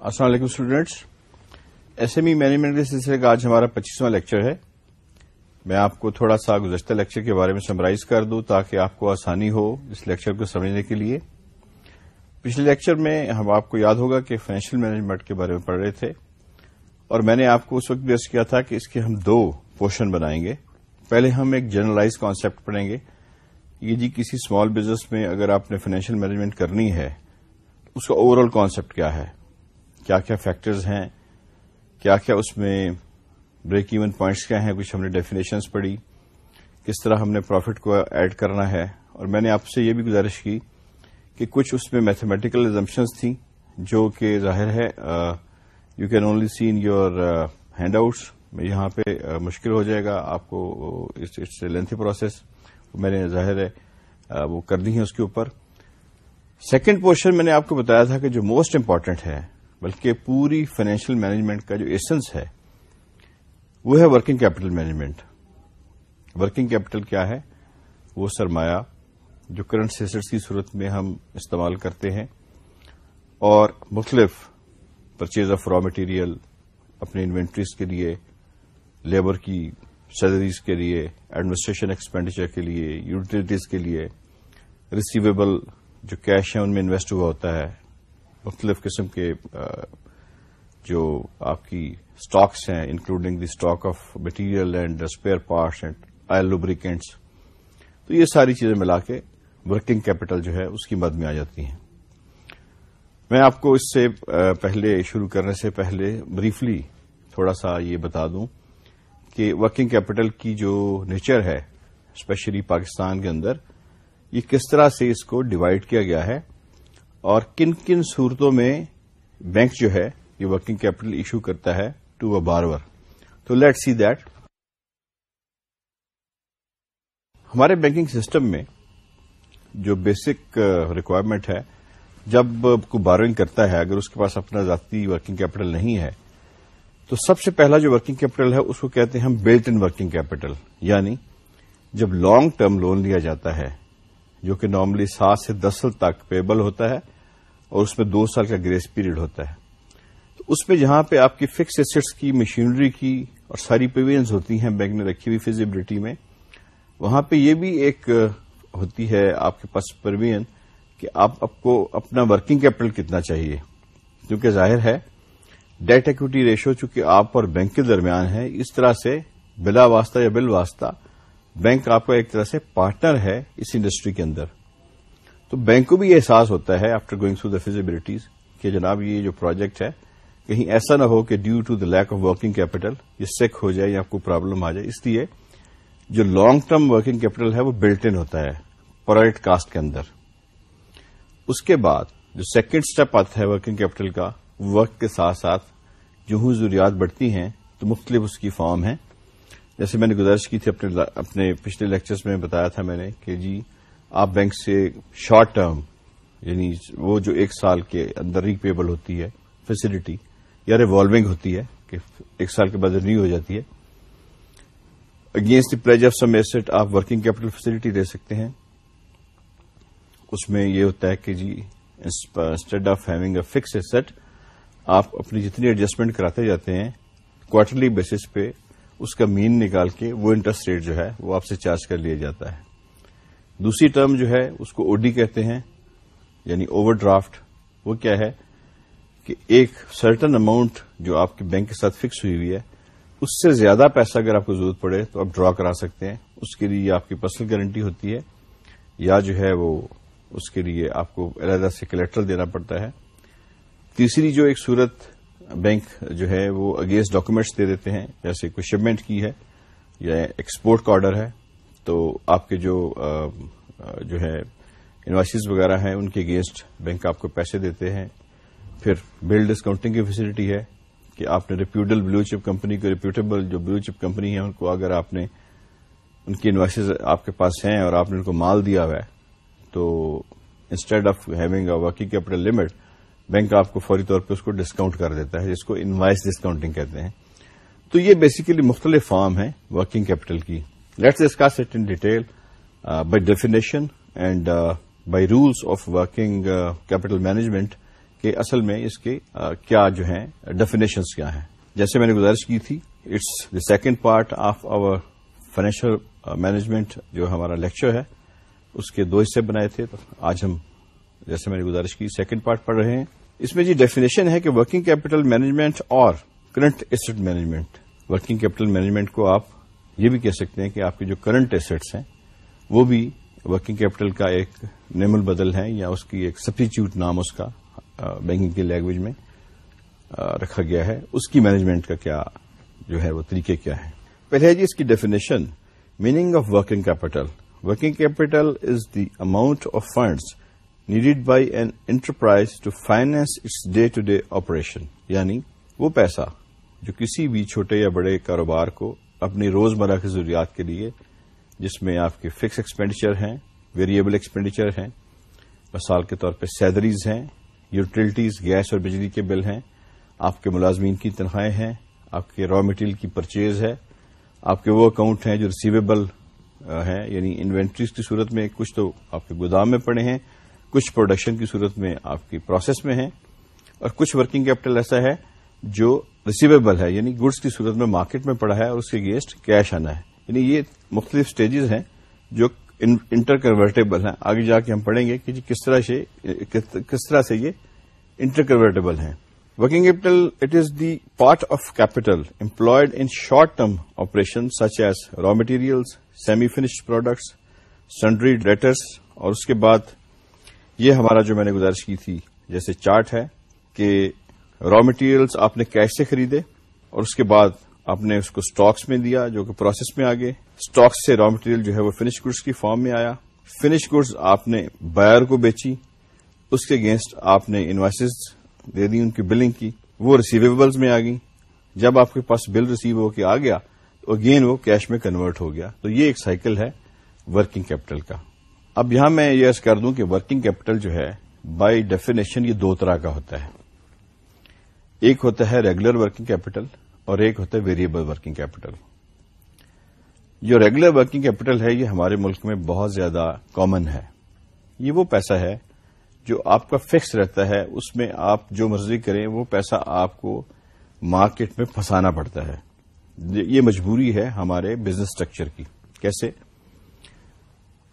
السلام علیکم students S M E management کے سلسلے کا آج ہمارا پچیسواں لیکچر ہے۔ میں آپ کو تھوڑا سا گزشتہ لیکچر کے بارے میں سمرائز کر دوں تاکہ آپ کو آسانی ہو اس لیکچر کو سمجھنے کے لیے۔ پچھلے لیکچر میں ہم آپ کو یاد ہوگا کہ فائنینشیل مینجمنٹ کے بارے میں پڑھ رہے تھے۔ اور میں نے آپ کو اس وقت بیس کیا تھا کہ اس کے ہم دو پورشن بنائیں گے۔ پہلے ہم ایک جنرلائز کانسیپٹ پڑھیں گے۔ یہ جی کسی اسمال بزنس میں اگر آپ نے فائنینشیل مینجمنٹ کرنی ہے، اس کا اوور آل کانسیپٹ کیا ہے؟ کیا کیا فیکٹرز ہیں کیا کیا اس میں بریک ایون پوائنٹس کیا ہیں، کچھ ہم نے ڈیفینیشنس پڑھی، کس طرح ہم نے پروفٹ کو ایڈ کرنا ہے۔ اور میں نے آپ سے یہ بھی گزارش کی کہ کچھ اس میں میتھمیٹیکل ایزمپشنس تھیں، جو کہ ظاہر ہے you can only see in your handouts یہاں پہ مشکل ہو جائے گا آپ کو اٹس اے لینتھی پروسیس میں نے ظاہر ہے وہ کر دی ہیں اس کے اوپر۔ سیکنڈ پورشن میں نے آپ کو بتایا تھا کہ جو موسٹ امپارٹنٹ ہے بلکہ پوری فائنینشیل مینجمنٹ کا جو ایسنس ہے، وہ ہے working capital management. Working capital کیا ہے؟ وہ سرمایہ، جو کرنٹ سیسٹس کی صورت میں ہم استعمال کرتے ہیں، اور مختلف پرچیز آف را مٹیریل اپنے انوینٹریز کے لیے لیبر کی سیلریز کے لیے ایڈمنسٹریشن ایکسپینڈیچر کے لیے یوٹیلٹیز کے لیے ریسیویبل جو کیش ہے ان میں انویسٹ ہوا ہوتا ہے۔ مختلف قسم کے جو آپ کی اسٹاکس ہیں including the stock of material and spare parts and oil lubricants تو یہ ساری چیزیں ملا کے ورکنگ کیپٹل جو ہے، اس کی مد میں آ جاتی ہیں۔ میں آپ کو اس سے پہلے شروع کرنے سے پہلے بریفلی تھوڑا سا یہ بتا دوں کہ ورکنگ کیپٹل کی جو نیچر ہے اسپیشلی پاکستان کے اندر، یہ کس طرح سے اس کو ڈیوائڈ کیا گیا ہے۔ اور کن کن صورتوں میں بینک جو ہے یہ ورکنگ کیپٹل ایشو کرتا ہے ٹو ا بارور۔ تو لیٹ سی دیٹ۔ ہمارے بینکنگ سسٹم میں جو بیسک ریکوائرمنٹ ہے، جب کوئی بارونگ کرتا ہے، اگر اس کے پاس اپنا ذاتی ورکنگ کیپٹل نہیں ہے، تو سب سے پہلا جو ورکنگ کیپٹل ہے، اس کو کہتے ہیں ہم بلٹ ان ورکنگ کیپٹل۔ یعنی جب لانگ ٹرم لون لیا جاتا ہے، جو کہ نارملی سات سے دس سال تک پیبل ہوتا ہے اور اس میں دو سال کا گریس پیریڈ ہوتا ہے۔ تو اس میں جہاں پہ آپ کی فکس ایسٹس کی مشینری کی اور ساری پیوینز ہوتی ہیں بینک نے رکھی ہوئی فیزیبلٹی میں، وہاں پہ یہ بھی ایک ہوتی ہے آپ کے پاس پروین کہ آپ آپ کو اپنا ورکنگ کیپٹل کتنا چاہیے۔ کیونکہ ظاہر ہے ڈیٹ ایکوٹی ریشو چونکہ آپ اور بینک کے درمیان ہے، اس طرح سے بلا واسطہ یا بل واسطہ بینک آپ کا ایک طرح سے پارٹنر ہے اس انڈسٹری کے اندر۔ تو بینک کو بھی یہ احساس ہوتا ہے after going through the feasibilities کہ جناب یہ جو پروجیکٹ ہے، کہیں ایسا نہ ہو کہ due to the lack of working capital یہ سیک ہو جائے یا کوئی پرابلم آ جائے۔ اس لیے جو لانگ ٹرم ورکنگ کیپٹل ہے وہ بلٹ ان ہوتا ہے پرائٹ کاسٹ کے اندر۔ اس کے بعد جو سیکنڈ اسٹیپ آتا ہے ورکنگ کیپٹل کا وقت کے ساتھ ساتھ جو ضروریات بڑھتی ہیں تو مختلف اس کی فارم ہیں۔ جیسے میں نے گزارش کی تھی اپنے اپنے پچھلے لیکچرز میں بتایا تھا میں نے کہ جی آپ بینک سے شارٹ ٹرم یعنی وہ جو ایک سال کے اندر ریپیبل ہوتی ہے فیسلٹی یا ریوالونگ ہوتی ہے، کہ ایک سال کے بعد رینیو ہو جاتی ہے against the pledge of some asset آپ ورکنگ کیپٹل فیسلٹی دے سکتے ہیں۔ اس میں یہ ہوتا ہے کہ جی instead of having a fix asset آپ اپنی جتنی ایڈجسٹمنٹ کراتے جاتے ہیں کوارٹرلی بیسس پہ اس کا مین نکال کے وہ انٹرسٹ ریٹ جو ہے وہ آپ سے چارج کر لیا جاتا ہے۔ دوسری ٹرم جو ہے، اس کو اوڈی کہتے ہیں یعنی اوور ڈرافٹ وہ کیا ہے کہ ایک سرٹن اماؤنٹ جو آپ کے بینک کے ساتھ فکس ہوئی ہوئی ہے، اس سے زیادہ پیسہ اگر آپ کو ضرورت پڑے تو آپ ڈرا کرا سکتے ہیں۔ اس کے لیے آپ کی پرسنل گارنٹی ہوتی ہے، یا جو ہے وہ اس کے لیے آپ کو علیحدہ سے کلیکٹر دینا پڑتا ہے۔ تیسری جو ایک صورت بینک جو ہے، وہ اگینسٹ ڈاکومینٹس دے دیتے ہیں، جیسے کوئی شپمنٹ کی ہے یا ایکسپورٹ کا آرڈر ہے تو آپ کے جو جو ہے انوائسز وغیرہ ہیں، ان کے اگینسٹ بینک آپ کو پیسے دیتے ہیں۔ پھر بل ڈسکاؤنٹنگ کی فیسلٹی ہے کہ آپ نے ریپیوٹل بلو چپ کمپنی کو ریپیوٹیبل جو بلو چپ کمپنی ہے ان کو اگر آپ نے ان کی انوائسز آپ کے پاس ہیں اور آپ نے ان کو مال دیا ہوا ہے، تو instead of having a working capital limit bank آپ کو فوری طور پہ اس کو ڈسکاؤنٹ کر دیتا ہے، جس کو انوائس ڈسکاؤنٹنگ کہتے ہیں۔ تو یہ بیسیکلی مختلف فارم ہیں ورکنگ کیپٹل کی۔ Let's discuss it in detail by definition and by rules of working capital management کہ اصل میں اس کے uh, کیا جو ہیں ڈیفینیشنس کیا ہیں. جیسے میں نے گزارش کی تھی it's the second part of our financial management جو ہمارا لیکچر ہے، اس کے دو حصے بنائے تھے. تو آج ہم، جیسے میں نے گزارش کی سیکنڈ پارٹ پڑھ رہے ہیں. اس میں جی ڈیفینیشن ہے کہ ورکنگ کیپٹل مینجمنٹ اور current asset management working capital management کو آپ یہ بھی کہہ سکتے ہیں کہ آپ کے جو کرنٹ ایسٹس ہیں، وہ بھی ورکنگ کیپٹل کا ایک نیم البدل ہے یا اس کی ایک سبسٹیچیوٹ نام اس کا بینکنگ کی لینگویج میں رکھا گیا ہے۔ اس کی مینجمنٹ کا کیا جو ہے، وہ طریقے کیا ہے پہلے ہے جی اس کی definition meaning of working capital working capital is the amount of funds needed by an enterprise to finance its day to day operation یعنی وہ پیسہ جو کسی بھی چھوٹے یا بڑے کاروبار کو اپنی روزمرہ کی ضروریات کے لیے، جس میں آپ کے فکس ایکسپینڈیچر ہیں ویریبل ایکسپینڈیچر ہیں، مثال کے طور پہ سیلریز ہیں یوٹیلٹیز گیس اور بجلی کے بل ہیں، آپ کے ملازمین کی تنخواہیں ہیں، آپ کے را مٹیریل کی پرچیز ہے، آپ کے وہ اکاؤنٹ ہیں جو ریسیویبل ہیں یعنی انوینٹریز کی صورت میں کچھ تو آپ کے گودام میں پڑے ہیں، کچھ پروڈکشن کی صورت میں آپ کی پروسیس میں ہیں، اور کچھ ورکنگ کیپٹل ایسا ہے جو ریسیویبل ہے یعنی گڈس کی صورت میں مارکیٹ میں پڑا ہے اور اس کے اگینسٹ کیش آنا ہے. یعنی یہ مختلف سٹیجز ہیں جو انٹر کنورٹیبل ہیں. آگے جا کے ہم پڑھیں گے کہ جی کس طرح سے کس طرح سے یہ انٹر کنورٹیبل ہیں. Working capital it is the part of capital employed in short term operation such as raw materials semi finished products sundry debtors اور اس کے بعد یہ ہمارا جو میں نے گزارش کی تھی جیسے چارٹ ہے کہ را مٹیریلز آپ نے کیش سے خریدے اور اس کے بعد آپ نے اس کو سٹاکس میں دیا جو کہ پروسیس میں آگے۔ سٹاکس سے را مٹیریل جو ہے وہ فنش گڈس کی فارم میں آیا۔ فنش گڈس آپ نے بائر کو بیچی۔ اس کے اگینسٹ آپ نے انوائسز دے دی، ان کی بلنگ کی۔ وہ ریسیویبلز میں آ گئی جب آپ کے پاس بل ریسیو ہو کے آ گیا، تو اگین وہ کیش میں کنورٹ ہو گیا۔ تو یہ ایک سائیکل ہے ورکنگ کیپٹل کا۔ اب یہاں میں یہ کر دوں کہ ورکنگ کیپٹل جو ہے بائی ڈیفینیشن یہ دو طرح کا ہوتا ہے۔ ایک ہوتا ہے ریگولر ورکنگ کیپٹل اور ایک ہوتا ہے ویریبل ورکنگ کیپٹل جو ریگولر ورکنگ کیپٹل ہے، یہ ہمارے ملک میں بہت زیادہ کامن ہے۔ یہ وہ پیسہ ہے جو آپ کا فکس رہتا ہے، اس میں آپ جو مرضی کریں، وہ پیسہ آپ کو مارکیٹ میں پھنسانا پڑتا ہے۔ یہ مجبوری ہے ہمارے بزنس اسٹرکچر کی۔ کیسے؟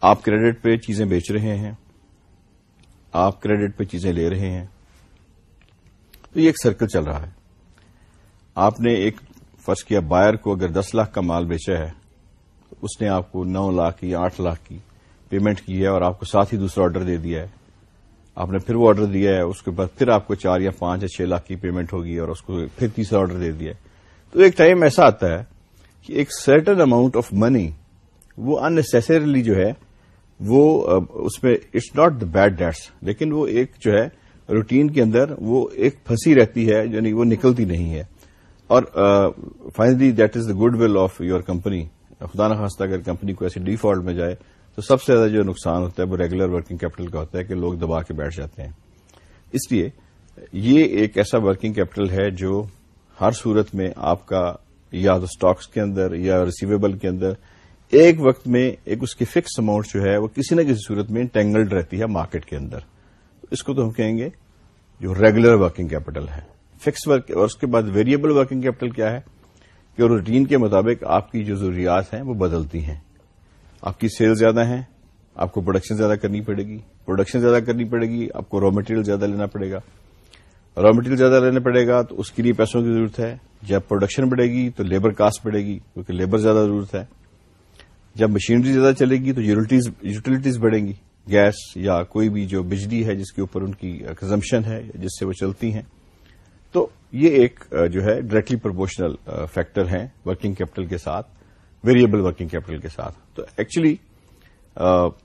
آپ کریڈٹ پہ چیزیں بیچ رہے ہیں، آپ کریڈٹ پہ چیزیں لے رہے ہیں۔ تو یہ ایک سرکل چل رہا ہے۔ آپ نے ایک فرض کیا بائر کو اگر دس لاکھ کا مال بیچا ہے تو اس نے آپ کو نو لاکھ کی آٹھ لاکھ کی پیمنٹ کی ہے اور آپ کو ساتھ ہی دوسرا آرڈر دے دیا ہے۔ آپ نے پھر وہ آرڈر دیا ہے، اس کے بعد پھر آپ کو چار یا پانچ یا چھ لاکھ کی پیمنٹ ہوگی اور اس کو پھر تیسرا آرڈر دے دیا ہے۔ تو ایک ٹائم ایسا آتا ہے کہ ایک سرٹن اماؤنٹ آف منی وہ انسریلی جو ہے، وہ اس میں it's not the bad debts لیکن وہ ایک جو ہے روٹین کے اندر وہ ایک پھنسی رہتی ہے یعنی وہ نکلتی نہیں ہے۔ اور finally that is the goodwill of your company خدا نخواستہ اگر کمپنی کو ایسی ڈیفالٹ میں جائے تو سب سے زیادہ جو نقصان ہوتا ہے وہ ریگولر ورکنگ کیپٹل کا ہوتا ہے کہ لوگ دبا کے بیٹھ جاتے ہیں۔ اس لیے یہ ایک ایسا ورکنگ کیپٹل ہے جو ہر صورت میں آپ کا یا تو اسٹاکس کے اندر یا ریسیویبل کے اندر ایک وقت میں ایک اس کی فکس اماؤنٹ جو ہے وہ کسی نہ کسی صورت میں ٹینگلڈ رہتی ہے مارکیٹ کے اندر۔ اس کو تو ہم کہیں گے جو ریگولر ورکنگ کیپٹل ہے۔ فکس ورک اور اس کے بعد ویریبل ورکنگ کیپٹل کیا ہے؟ کہ روٹین کے مطابق آپ کی جو ضروریات ہیں وہ بدلتی ہیں۔ آپ کی سیل زیادہ ہیں، آپ کو پروڈکشن زیادہ کرنی پڑے گی۔ پروڈکشن زیادہ کرنی پڑے گی، آپ کو را مٹیریل زیادہ لینا پڑے گا۔ را مٹیریل زیادہ لینا پڑے گا تو اس کے لیے پیسوں کی ضرورت ہے۔ جب پروڈکشن بڑھے گی تو لیبر کاسٹ بڑھے گی، کیونکہ لیبر زیادہ ضرورت ہے۔ جب مشینری زیادہ چلے گی تو یوٹیلٹیز بڑھیں گی۔ گیس یا کوئی بھی جو بجلی ہے جس کے اوپر ان کی کنزمپشن ہے جس سے وہ چلتی ہیں، تو یہ ایک جو ہے ڈائریکٹلی پروپورشنل فیکٹر ہیں ورکنگ کیپٹل کے ساتھ ویریبل ورکنگ کیپٹل کے ساتھ۔ تو ایکچولی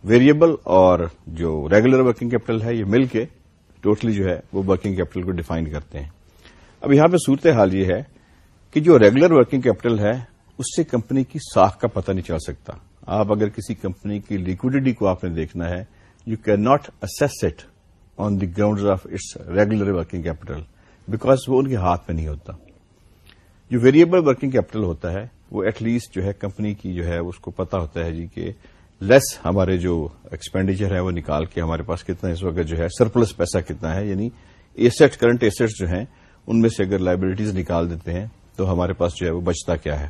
ویریبل اور جو ریگولر ورکنگ کیپٹل ہے یہ مل کے ٹوٹلی جو ہے وہ ورکنگ کیپٹل کو ڈیفائن کرتے ہیں۔ اب یہاں پہ صورت حال یہ ہے کہ جو ریگولر ورکنگ کیپٹل ہے، اس سے کمپنی کی ساخ کا پتہ نہیں چل سکتا۔ آپ اگر کسی کمپنی کی لیکوڈیٹی کو آپ نے دیکھنا ہے you can not assess it on the ground of its regular working capital because وہ ان کے ہاتھ میں نہیں ہوتا۔ جو ویریبل ورکنگ کیپٹل ہوتا ہے، وہ ایٹ لیسٹ جو ہے کمپنی کی جو ہے، اس کو پتا ہوتا ہے جی کہ لیس ہمارے جو ایکسپینڈیچر ہے، وہ نکال کے ہمارے پاس کتنا اس وقت جو ہے سرپلس پیسہ کتنا ہے۔ یعنی ایسٹ کرنٹ ایسٹس جو ہیں، ان میں سے اگر لائبلٹیز نکال دیتے ہیں تو ہمارے پاس جو ہے وہ بچتا کیا ہے۔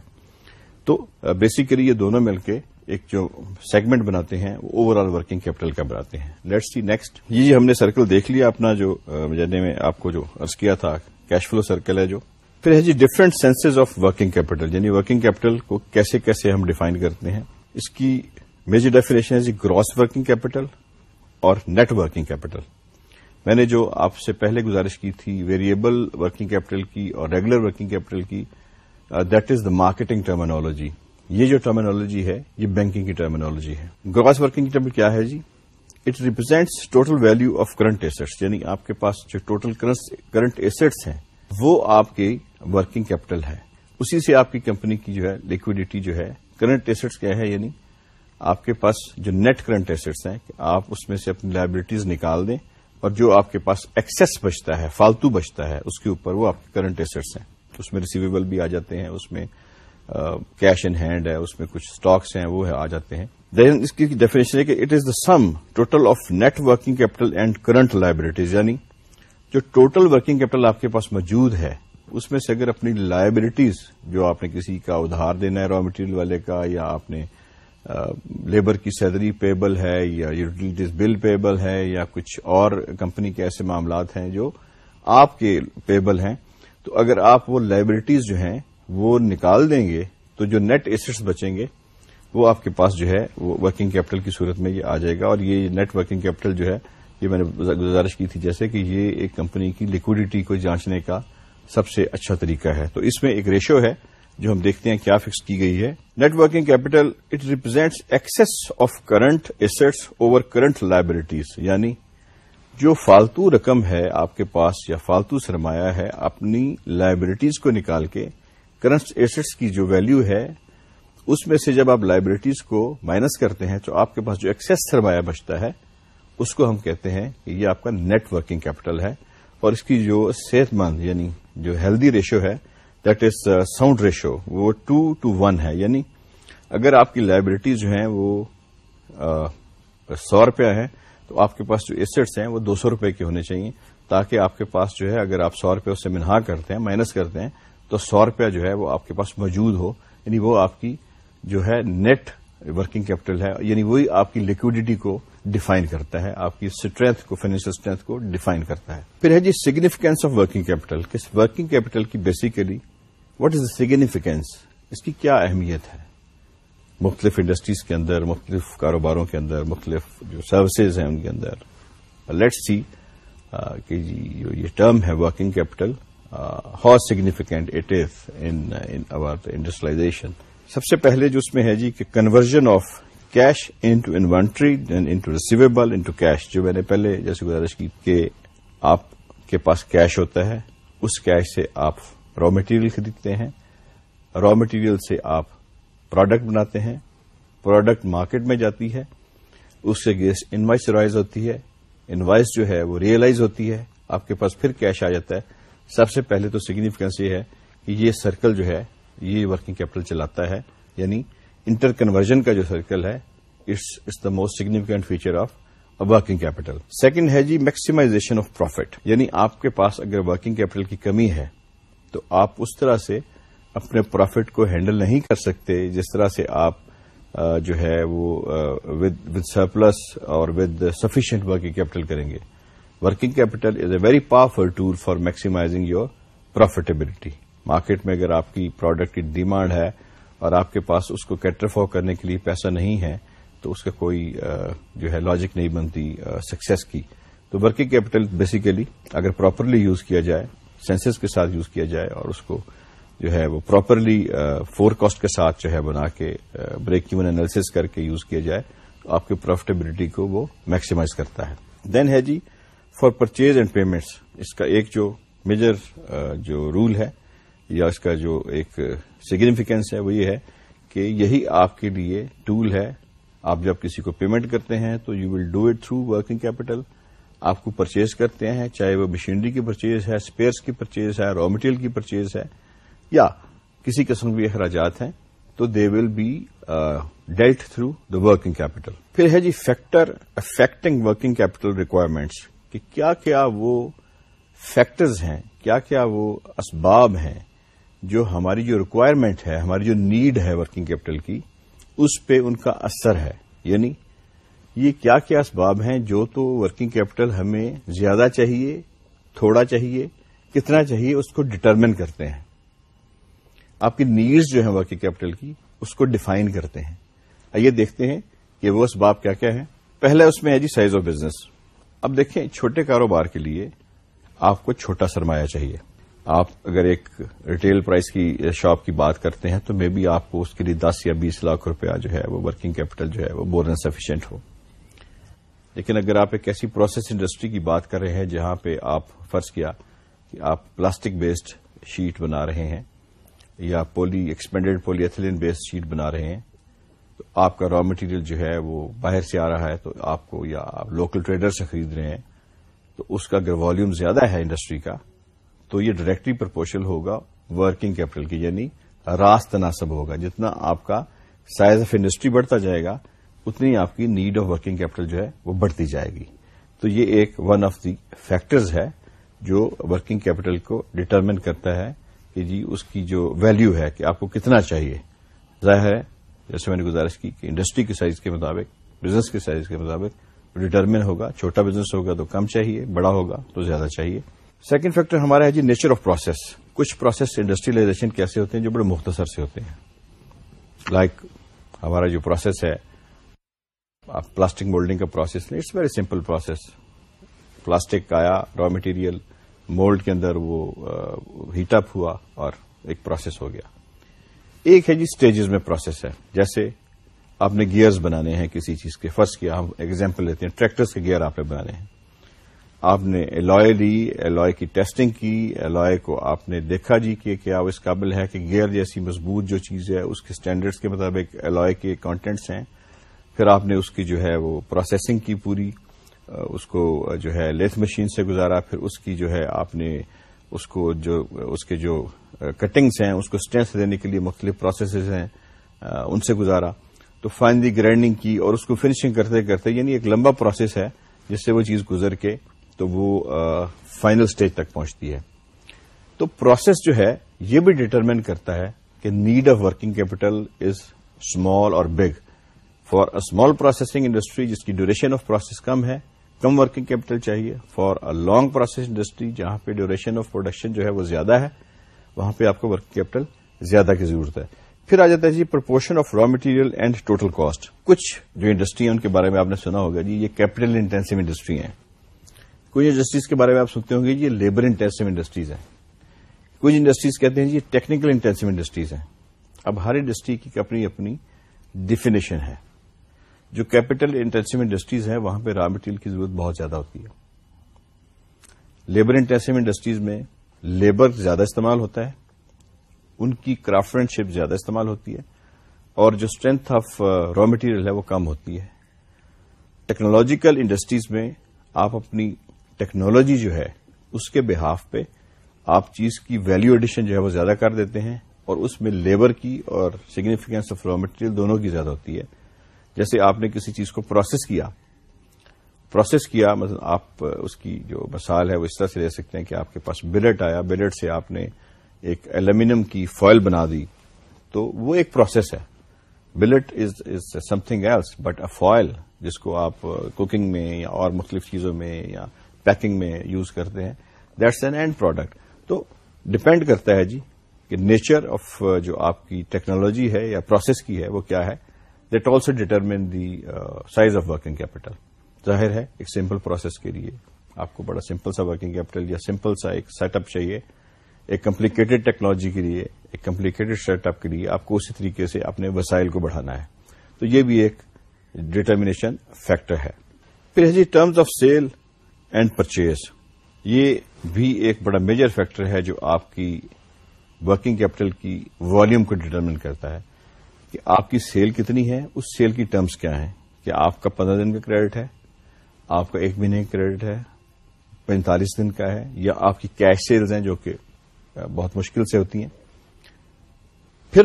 تو بیسیکلی یہ دونوں مل کے ایک جو سیگمنٹ بناتے ہیں وہ اوور آل ورکنگ کیپٹل کا بناتے ہیں۔ لیٹ سی نیکسٹ یہ جی ہم نے سرکل دیکھ لیا اپنا جو جانے میں آپ کو جو ارض کیا تھا کیش فلو سرکل ہے جو۔ پھر ہے جی different senses of working capital یعنی ورکنگ کیپٹل کو کیسے کیسے ہم ڈیفائن کرتے ہیں۔ اس کی میجر ڈیفینیشن ہے جی گراس ورکنگ کیپٹل اور نیٹ ورکنگ کیپٹل میں نے جو آپ سے پہلے گزارش کی تھی ویریبل ورکنگ کیپٹل کی اور ریگولر ورکنگ کیپٹل کی that is the marketing terminology یہ جو ٹرمینالوجی ہے، یہ بینکنگ کی ٹرمینالوجی ہے. گراس ورکنگ کیپٹل کیا ہے جی؟ It represents total value of current assets یعنی آپ کے پاس جو ٹوٹل کرنٹ ایسٹس ہیں، وہ آپ کی ورکنگ کیپٹل ہے اسی سے آپ کی کمپنی کی جو ہے لکوڈیٹی جو ہے کرنٹ ایسٹس کیا ہے؟ یعنی آپ کے پاس جو نیٹ کرنٹ ایسٹس ہیں، کہ آپ اس میں سے اپنی لائبلٹیز نکال دیں اور جو آپ کے پاس ایکسس بچتا ہے، فالتو بچتا ہے، اس کے اوپر وہ آپ کے کرنٹ ایسٹس ہیں. اس میں ریسیویبل بھی آ جاتے ہیں، اس میں کیش ان ہینڈ ہے، اس میں کچھ اسٹاکس ہیں، وہ آ جاتے ہیں۔ دین اس کی ڈیفینیشن ہے کہ it is the sum total of net working capital and current liabilities یعنی جو ٹوٹل ورکنگ کیپٹل آپ کے پاس موجود ہے، اس میں سے اگر اپنی لائبلٹیز جو آپ نے کسی کا ادھار دینا ہے را مٹیریل والے کا، یا آپ نے لیبر کی سیلری پیبل ہے، یا یوٹیلیٹیز بل پیبل ہے، یا کچھ اور کمپنی کے ایسے معاملات ہیں جو آپ کے پیبل ہیں، تو اگر آپ وہ لائبلٹیز جو ہیں وہ نکال دیں گے تو جو نیٹ ایسٹس بچیں گے، وہ آپ کے پاس جو ہے، وہ ورکنگ کیپٹل کی صورت میں یہ آ جائے گا اور یہ نیٹ ورکنگ کیپٹل جو ہے، یہ میں نے گزارش کی تھی جیسے کہ یہ ایک کمپنی کی لیکوڈیٹی کو جانچنے کا سب سے اچھا طریقہ ہے۔ تو اس میں ایک ریشو ہے جو ہم دیکھتے ہیں کیا فکس کی گئی ہے۔ Net working capital it represents excess of current assets over current liabilities یعنی جو فالتو رقم ہے آپ کے پاس یا فالتو سرمایہ ہے، اپنی لائبلٹیز کو نکال کے کرنٹ ایسٹس کی جو ویلو ہے، اس میں سے جب آپ لائبلٹیز کو مائنس کرتے ہیں، تو آپ کے پاس جو ایکسس سرمایہ بچتا ہے، اس کو ہم کہتے ہیں کہ یہ آپ کا نیٹ ورکنگ کیپٹل ہے۔ اور اس کی جو صحت مند یعنی جو ہیلدی ریشو ہے دیٹ از ساؤنڈ ریشو وہ ٹو ٹو ون ہے۔ یعنی اگر آپ کی لائبلٹیز جو ہیں، وہ uh, سو روپیہ ہے تو آپ کے پاس جو ایسٹس ہیں، وہ دو سو روپے کے ہونے چاہیے، تاکہ آپ کے پاس جو ہے، اگر آپ سو روپے اس سے منہا کرتے ہیں مائنس کرتے ہیں تو سو روپیہ جو ہے وہ آپ کے پاس موجود ہو۔ یعنی وہ آپ کی جو ہے نیٹ ورکنگ کیپٹل ہے یعنی وہی آپ کی لکوڈیٹی کو ڈیفائن کرتا ہے، آپ کی اسٹرینتھ کو فائنینشیل اسٹرینتھ کو ڈیفائن کرتا ہے۔ پھر ہے جی سگنیفیکینس آف ورکنگ کیپٹل کس ورکنگ کیپٹل کی basically what is the significance اس کی کیا اہمیت ہے؟ مختلف انڈسٹریز کے اندر، مختلف کاروباروں کے اندر، مختلف جو سروسز ہیں ان کے اندر۔ لیٹ سی کہ جی یہ ٹرم ہے working capital how significant it is in over industrialization سب سے پہلے جو اس میں ہے جی کہ conversion of cash into inventory then into receivable into cash جو میں نے پہلے جیسے گزارش کی کہ آپ کے پاس کیش ہوتا ہے، اس کیش سے آپ را مٹیریل خریدتے ہیں را مٹیریل سے آپ پروڈکٹ بناتے ہیں پروڈکٹ مارکیٹ میں جاتی ہے، اس سے گیس انوائس رائز ہوتی ہے انوائس جو ہے وہ ریئلائز ہوتی ہے، آپ کے پاس پھر کیش آ جاتا ہے۔ سب سے پہلے تو سگنیفیکینس یہ ہے کہ یہ سرکل جو ہے، یہ ورکنگ کیپٹل چلاتا ہے یعنی انٹر کنورژن کا جو سرکل ہے it's the most significant feature of working capital second ہے جی میکسیمائزیشن آف پروفٹ یعنی آپ کے پاس اگر ورکنگ کیپٹل کی کمی ہے، تو آپ اس طرح سے اپنے پروفٹ کو ہینڈل نہیں کر سکتے، جس طرح سے آپ جو ہے وہ ود سرپلس اور ود سفیشینٹ ورکنگ کیپٹل کریں گے۔ Working capital is a very powerful tool for maximizing your profitability market میں اگر آپ کی پروڈکٹ کی ڈیمانڈ ہے اور آپ کے پاس اس کو کیٹرفو کرنے کے لیے پیسہ نہیں ہے، تو اس کا کوئی جو ہے لاجک نہیں بنتی سکسیس کی۔ تو ورکنگ کیپٹل بیسیکلی اگر پراپرلی یوز کیا جائے سینسز کے ساتھ یوز کیا جائے اور اس کو جو ہے وہ پراپرلی فور کاسٹ کے ساتھ جو ہے بنا کے بریک کیون انالیس کر کے یوز کیا جائے، تو آپ کی پروفیٹیبلٹی کو وہ میکسیمائز کرتا ہے۔ دین ہے جی فار پرچیز اینڈ پیمنٹس اس کا ایک جو میجر جو رول ہے یا اس کا جو ایک سگنیفیکینس ہے وہ یہ ہے کہ یہی آپ کے لیے ٹول ہے آپ جب کسی کو پیمنٹ کرتے ہیں تو you will do it through working capital آپ کو پرچیز کرتے ہیں چاہے وہ مشینری کی پرچیز ہے اسپیئرس کی پرچیز ہے را مٹیریل کی پرچیز ہے یا کسی قسم کے اخراجات ہیں تو they will be dealt through the working capital پھر ہے جی factor affecting working capital requirements کہ کیا کیا وہ فیکٹرز ہیں، کیا کیا وہ اسباب ہیں جو ہماری جو ریکوائرمنٹ ہے، ہماری جو نیڈ ہے ورکنگ کیپٹل کی، اس پہ ان کا اثر ہے۔ یعنی یہ کیا کیا اسباب ہیں جو تو ورکنگ کیپٹل ہمیں زیادہ چاہیے، تھوڑا چاہیے، کتنا چاہیے، اس کو ڈٹرمن کرتے ہیں۔ آپ کی نیڈز جو ہیں ورکنگ کیپٹل کی، اس کو ڈیفائن کرتے ہیں۔ آئیے دیکھتے ہیں کہ وہ اسباب کیا کیا ہے پہلے اس میں ہے جی سائز آف بزنس اب دیکھیں، چھوٹے کاروبار کے لیے آپ کو چھوٹا سرمایہ چاہیے۔ آپ اگر ایک ریٹیل پرائز کی شاپ کی بات کرتے ہیں تو مے بی آپ کو اس کے لیے دس یا بیس لاکھ روپیہ جو ہے وہ ورکنگ کیپٹل جو ہے وہ مور دین سفیشینٹ ہو۔ لیکن اگر آپ ایک ایسی پروسیس انڈسٹری کی بات کر رہے ہیں جہاں پہ آپ فرض کیا کہ آپ پلاسٹک بیسڈ شیٹ بنا رہے ہیں یا poly expanded polyethylene based sheet بنا رہے ہیں آپ کا را مٹیریل جو ہے وہ باہر سے آ رہا ہے تو آپ کو یا آپ لوکل ٹریڈر سے خرید رہے ہیں، تو اس کا اگر والیوم زیادہ ہے انڈسٹری کا، تو یہ ڈائریکٹلی پرپوشل ہوگا ورکنگ کیپٹل کی یعنی راست تناسب ہوگا۔ جتنا آپ کا سائز آف انڈسٹری بڑھتا جائے گا، اتنی آپ کی نیڈ آف ورکنگ کیپٹل جو ہے وہ بڑھتی جائے گی۔ تو یہ ایک ون آف دی فیکٹرز ہے جو ورکنگ کیپٹل کو ڈٹرمن کرتا ہے کہ جی اس کی جو ویلو ہے کہ آپ کو کتنا چاہیے۔ ظاہر ہے جیسے میں نے گزارش کی کہ انڈسٹری کے سائز کے مطابق بزنس کے سائز کے مطابق ڈٹرمن ہوگا، چھوٹا بزنس ہوگا تو کم چاہیے، بڑا ہوگا تو زیادہ چاہیے۔ سیکنڈ فیکٹر ہمارا ہے جی نیچر آف پروسیس کچھ پروسیس انڈسٹریلائزیشن کیسے ہوتے ہیں جو بڑے مختصر سے ہوتے ہیں۔ لائک like ہمارا جو پروسیس ہے پلاسٹک مولڈنگ کا پروسیس نہیں it's very simple process plastic آیا را مٹیریل مولڈ کے اندر وہ ہیٹ اپ ہوا اور ایک پروسیس ہو گیا۔ ایک ہے جی اسٹیجز میں پروسیس ہے۔ جیسے آپ نے گیئرز بنانے ہیں، کسی چیز کے فرسٹ کیا ہم ایگزامپل لیتے ہیں ٹریکٹرس کے گیئر آپ نے بنانے ہیں۔ آپ نے الوائے لی الوائے کی ٹیسٹنگ کی الوائے کو آپ نے دیکھا جی کہ کیا وہ اس قابل ہے کہ گیئر جیسی مضبوط جو چیز ہے، اس کے اسٹینڈرڈس کے مطابق الوائے کے کانٹینٹس ہیں۔ پھر آپ نے اس کی جو ہے وہ پروسیسنگ کی پوری، اس کو جو ہے لیتھ مشین سے گزارا، پھر اس کی جو ہے آپ نے اس کو جو، اس کے جو uh, کٹنگس ہیں، اس کو اسٹرینتھ دینے کے لیے مختلف پروسیسز ہیں uh, ان سے گزارا۔ تو فائنلی گرائنڈنگ کی اور اس کو فنشنگ کرتے کرتے یعنی ایک لمبا پروسیس ہے جس سے وہ چیز گزر کے تو وہ uh, فائنل اسٹیج تک پہنچتی ہے۔ تو پروسیس جو ہے، یہ بھی ڈٹرمن کرتا ہے کہ need of working capital is small اور big for a small processing industry جس کی ڈیوریشن آف پروسیس کم ہے کم ورکنگ کیپٹل چاہیے for a long process industry جہاں پہ ڈیوریشن آف پروڈکشن جو ہے وہ زیادہ ہے، وہاں پہ آپ کو ورکنگ کیپٹل زیادہ کی ضرورت ہے۔ پھر آ جاتا ہے جی proportion of raw material and total cost کچھ جو انڈسٹری ہیں ان کے بارے میں آپ نے سنا ہوگا جی یہ کیپٹل انٹینسو انڈسٹری ہیں۔ کچھ انڈسٹریز کے بارے میں آپ سنتے ہوں گے جی، یہ لیبر انٹینسو انڈسٹریز ہیں۔ کچھ انڈسٹریز کہتے ہیں جی یہ ٹیکنیکل انٹینسو انڈسٹریز ہیں۔ اب ہر انڈسٹری کی اپنی اپنی ڈیفینیشن ہے۔ جو کیپٹل انٹینسو انڈسٹریز ہیں، وہاں پہ را مٹیریل کی ضرورت بہت زیادہ ہوتی ہے۔ لیبر انٹینسو انڈسٹریز میں لیبر زیادہ استعمال ہوتا ہے، ان کی کرافٹ شپ زیادہ استعمال ہوتی ہے، اور جو اسٹرینتھ آف را مٹیریل ہے، وہ کم ہوتی ہے۔ ٹیکنالوجیکل انڈسٹریز میں آپ اپنی ٹیکنالوجی جو ہے، اس کے بحاف پہ آپ چیز کی ویلو ایڈیشن جو ہے، وہ زیادہ کر دیتے ہیں، اور اس میں لیبر کی اور سگنیفیکینس آف را مٹیریل دونوں کی زیادہ ہوتی ہے۔ جیسے آپ نے کسی چیز کو پروسیس کیا پروسیس کیا مطلب آپ، اس کی جو مثال ہے وہ اس طرح سے لے سکتے ہیں کہ آپ کے پاس بلٹ آیا بلٹ سے آپ نے ایک ایلومینیم کی فائل بنا دی، تو وہ ایک پروسیس ہے۔ Built is is something else but a file جس کو آپ کوکنگ میں یا اور مختلف چیزوں میں یا پیکنگ میں یوز کرتے ہیں۔ دیٹس این اینڈ پروڈکٹ تو ڈپینڈ کرتا ہے جی کہ نیچر آف جو آپ کی ٹیکنالوجی ہے یا پروسیس کی ہے وہ کیا ہے۔ That also determine the size of working capital ظاہر ہے ایک سمپل پروسیس کے لیے آپ کو بڑا سمپل سا ورکنگ کیپٹل یا سمپل سا ایک سیٹ اپ چاہیے ایک کمپلیکیٹڈ ٹیکنالوجی کے لیے ایک کمپلیکیٹڈ سیٹ اپ کے لیے آپ کو اسی طریقے سے اپنے وسائل کو بڑھانا ہے تو یہ بھی ایک ڈٹرمنیشن فیکٹر ہے پھر جی terms of sale and purchase یہ بھی ایک بڑا میجر فیکٹر ہے جو آپ کی ورکنگ کیپٹل کی والیوم کو ڈٹرمن کرتا ہے کہ آپ کی سیل کتنی ہے، اس سیل کی ٹرمز کیا ہیں؟ کہ آپ کا پندرہ دن کا کریڈٹ ہے، آپ کا ایک مہینے کا کریڈٹ ہے، پینتالیس دن کا ہے، یا آپ کی کیش سیلز ہیں جو کہ بہت مشکل سے ہوتی ہیں۔ پھر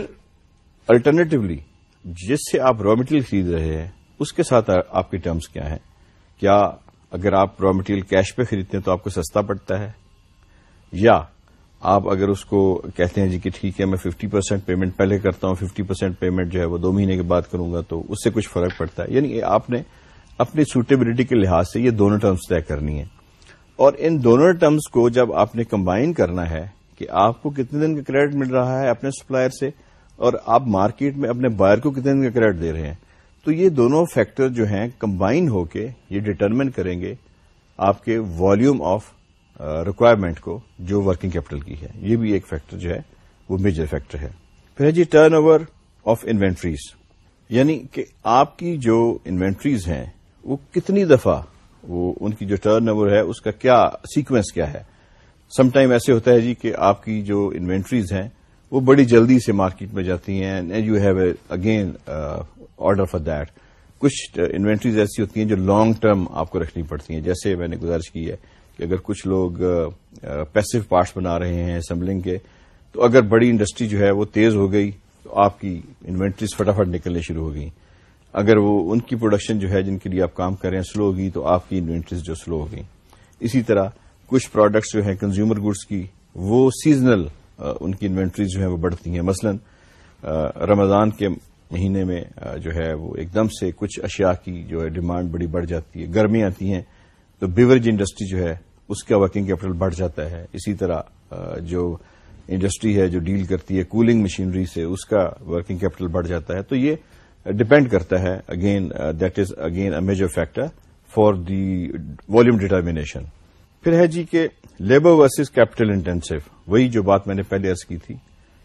الٹرنیٹولی جس سے آپ را مٹیریل خرید رہے ہیں، اس کے ساتھ آپ کی ٹرمز کیا ہیں؟ کیا اگر آپ را مٹیریل کیش پہ خریدتے ہیں تو آپ کو سستا پڑتا ہے؟ یا آپ اگر اس کو کہتے ہیں جی کہ ٹھیک ہے، میں ففٹی پرسینٹ پیمنٹ پہلے کرتا ہوں ففٹی پرسینٹ پیمنٹ جو ہے وہ دو مہینے کے بعد کروں گا، تو اس سے کچھ فرق پڑتا ہے۔ یعنی آپ نے اپنی سوٹیبلٹی کے لحاظ سے یہ دونوں ٹرمز طے کرنی ہے اور ان دونوں ٹرمز کو جب آپ نے کمبائن کرنا ہے کہ آپ کو کتنے دن کا کریڈٹ مل رہا ہے اپنے سپلائر سے، اور آپ مارکیٹ میں اپنے بائر کو کتنے دن کا کریڈٹ دے رہے ہیں، تو یہ دونوں فیکٹر جو ہیں کمبائن ہو کے یہ ڈٹرمن کریں گے آپ کے والیوم آف ریکوائرمنٹ کو جو ورکنگ کیپٹل کی ہے، یہ بھی ایک فیکٹر جو ہے، وہ میجر فیکٹر ہے۔ پھر ہے جی ٹرن اوور آف انوینٹریز یعنی کہ آپ کی جو انوینٹریز ہیں، وہ کتنی دفعہ وہ ان کی جو ٹرن اوور ہے، اس کا کیا سیکوینس کیا ہے؟ سم ٹائم ایسے ہوتا ہے جی کہ آپ کی جو انوینٹریز ہیں، وہ بڑی جلدی سے مارکیٹ میں جاتی ہیں you have a again order for that کچھ uh, انوینٹریز ایسی ہوتی ہیں جو لانگ ٹرم آپ کو رکھنی پڑتی ہیں، جیسے میں نے گزارش کی ہے کہ اگر کچھ لوگ پیسو پارٹس بنا رہے ہیں اسمبلنگ کے، تو اگر بڑی انڈسٹری جو ہے وہ تیز ہو گئی، تو آپ کی انوینٹریز فٹافٹ نکلنے شروع ہو گئی اگر وہ ان کی پروڈکشن جو ہے جن کے لیے آپ کام کر رہے ہیں سلو ہوگی تو آپ کی انوینٹریز جو سلو ہو گئی اسی طرح کچھ پروڈکٹس جو ہیں کنزیومر گڈس کی، وہ سیزنل ان کی انوینٹریز جو ہیں وہ بڑھتی ہیں۔ مثلا رمضان کے مہینے میں جو ہے وہ ایک دم سے کچھ اشیاء کی جو ہے ڈیمانڈ بڑی بڑھ جاتی ہے گرمی آتی ہیں، تو بیوریج انڈسٹری جو ہے اس کا ورکنگ کیپٹل بڑھ جاتا ہے۔ اسی طرح جو انڈسٹری ہے، جو ڈیل کرتی ہے کولنگ مشینری سے، اس کا ورکنگ کیپٹل بڑھ جاتا ہے۔ تو یہ ڈپینڈ کرتا ہے۔ Again that is again a major factor for the volume determination پھر ہے جی کہ لیبر ورسز کیپٹل انٹینسو وہی جو بات میں نے پہلے ارض کی تھی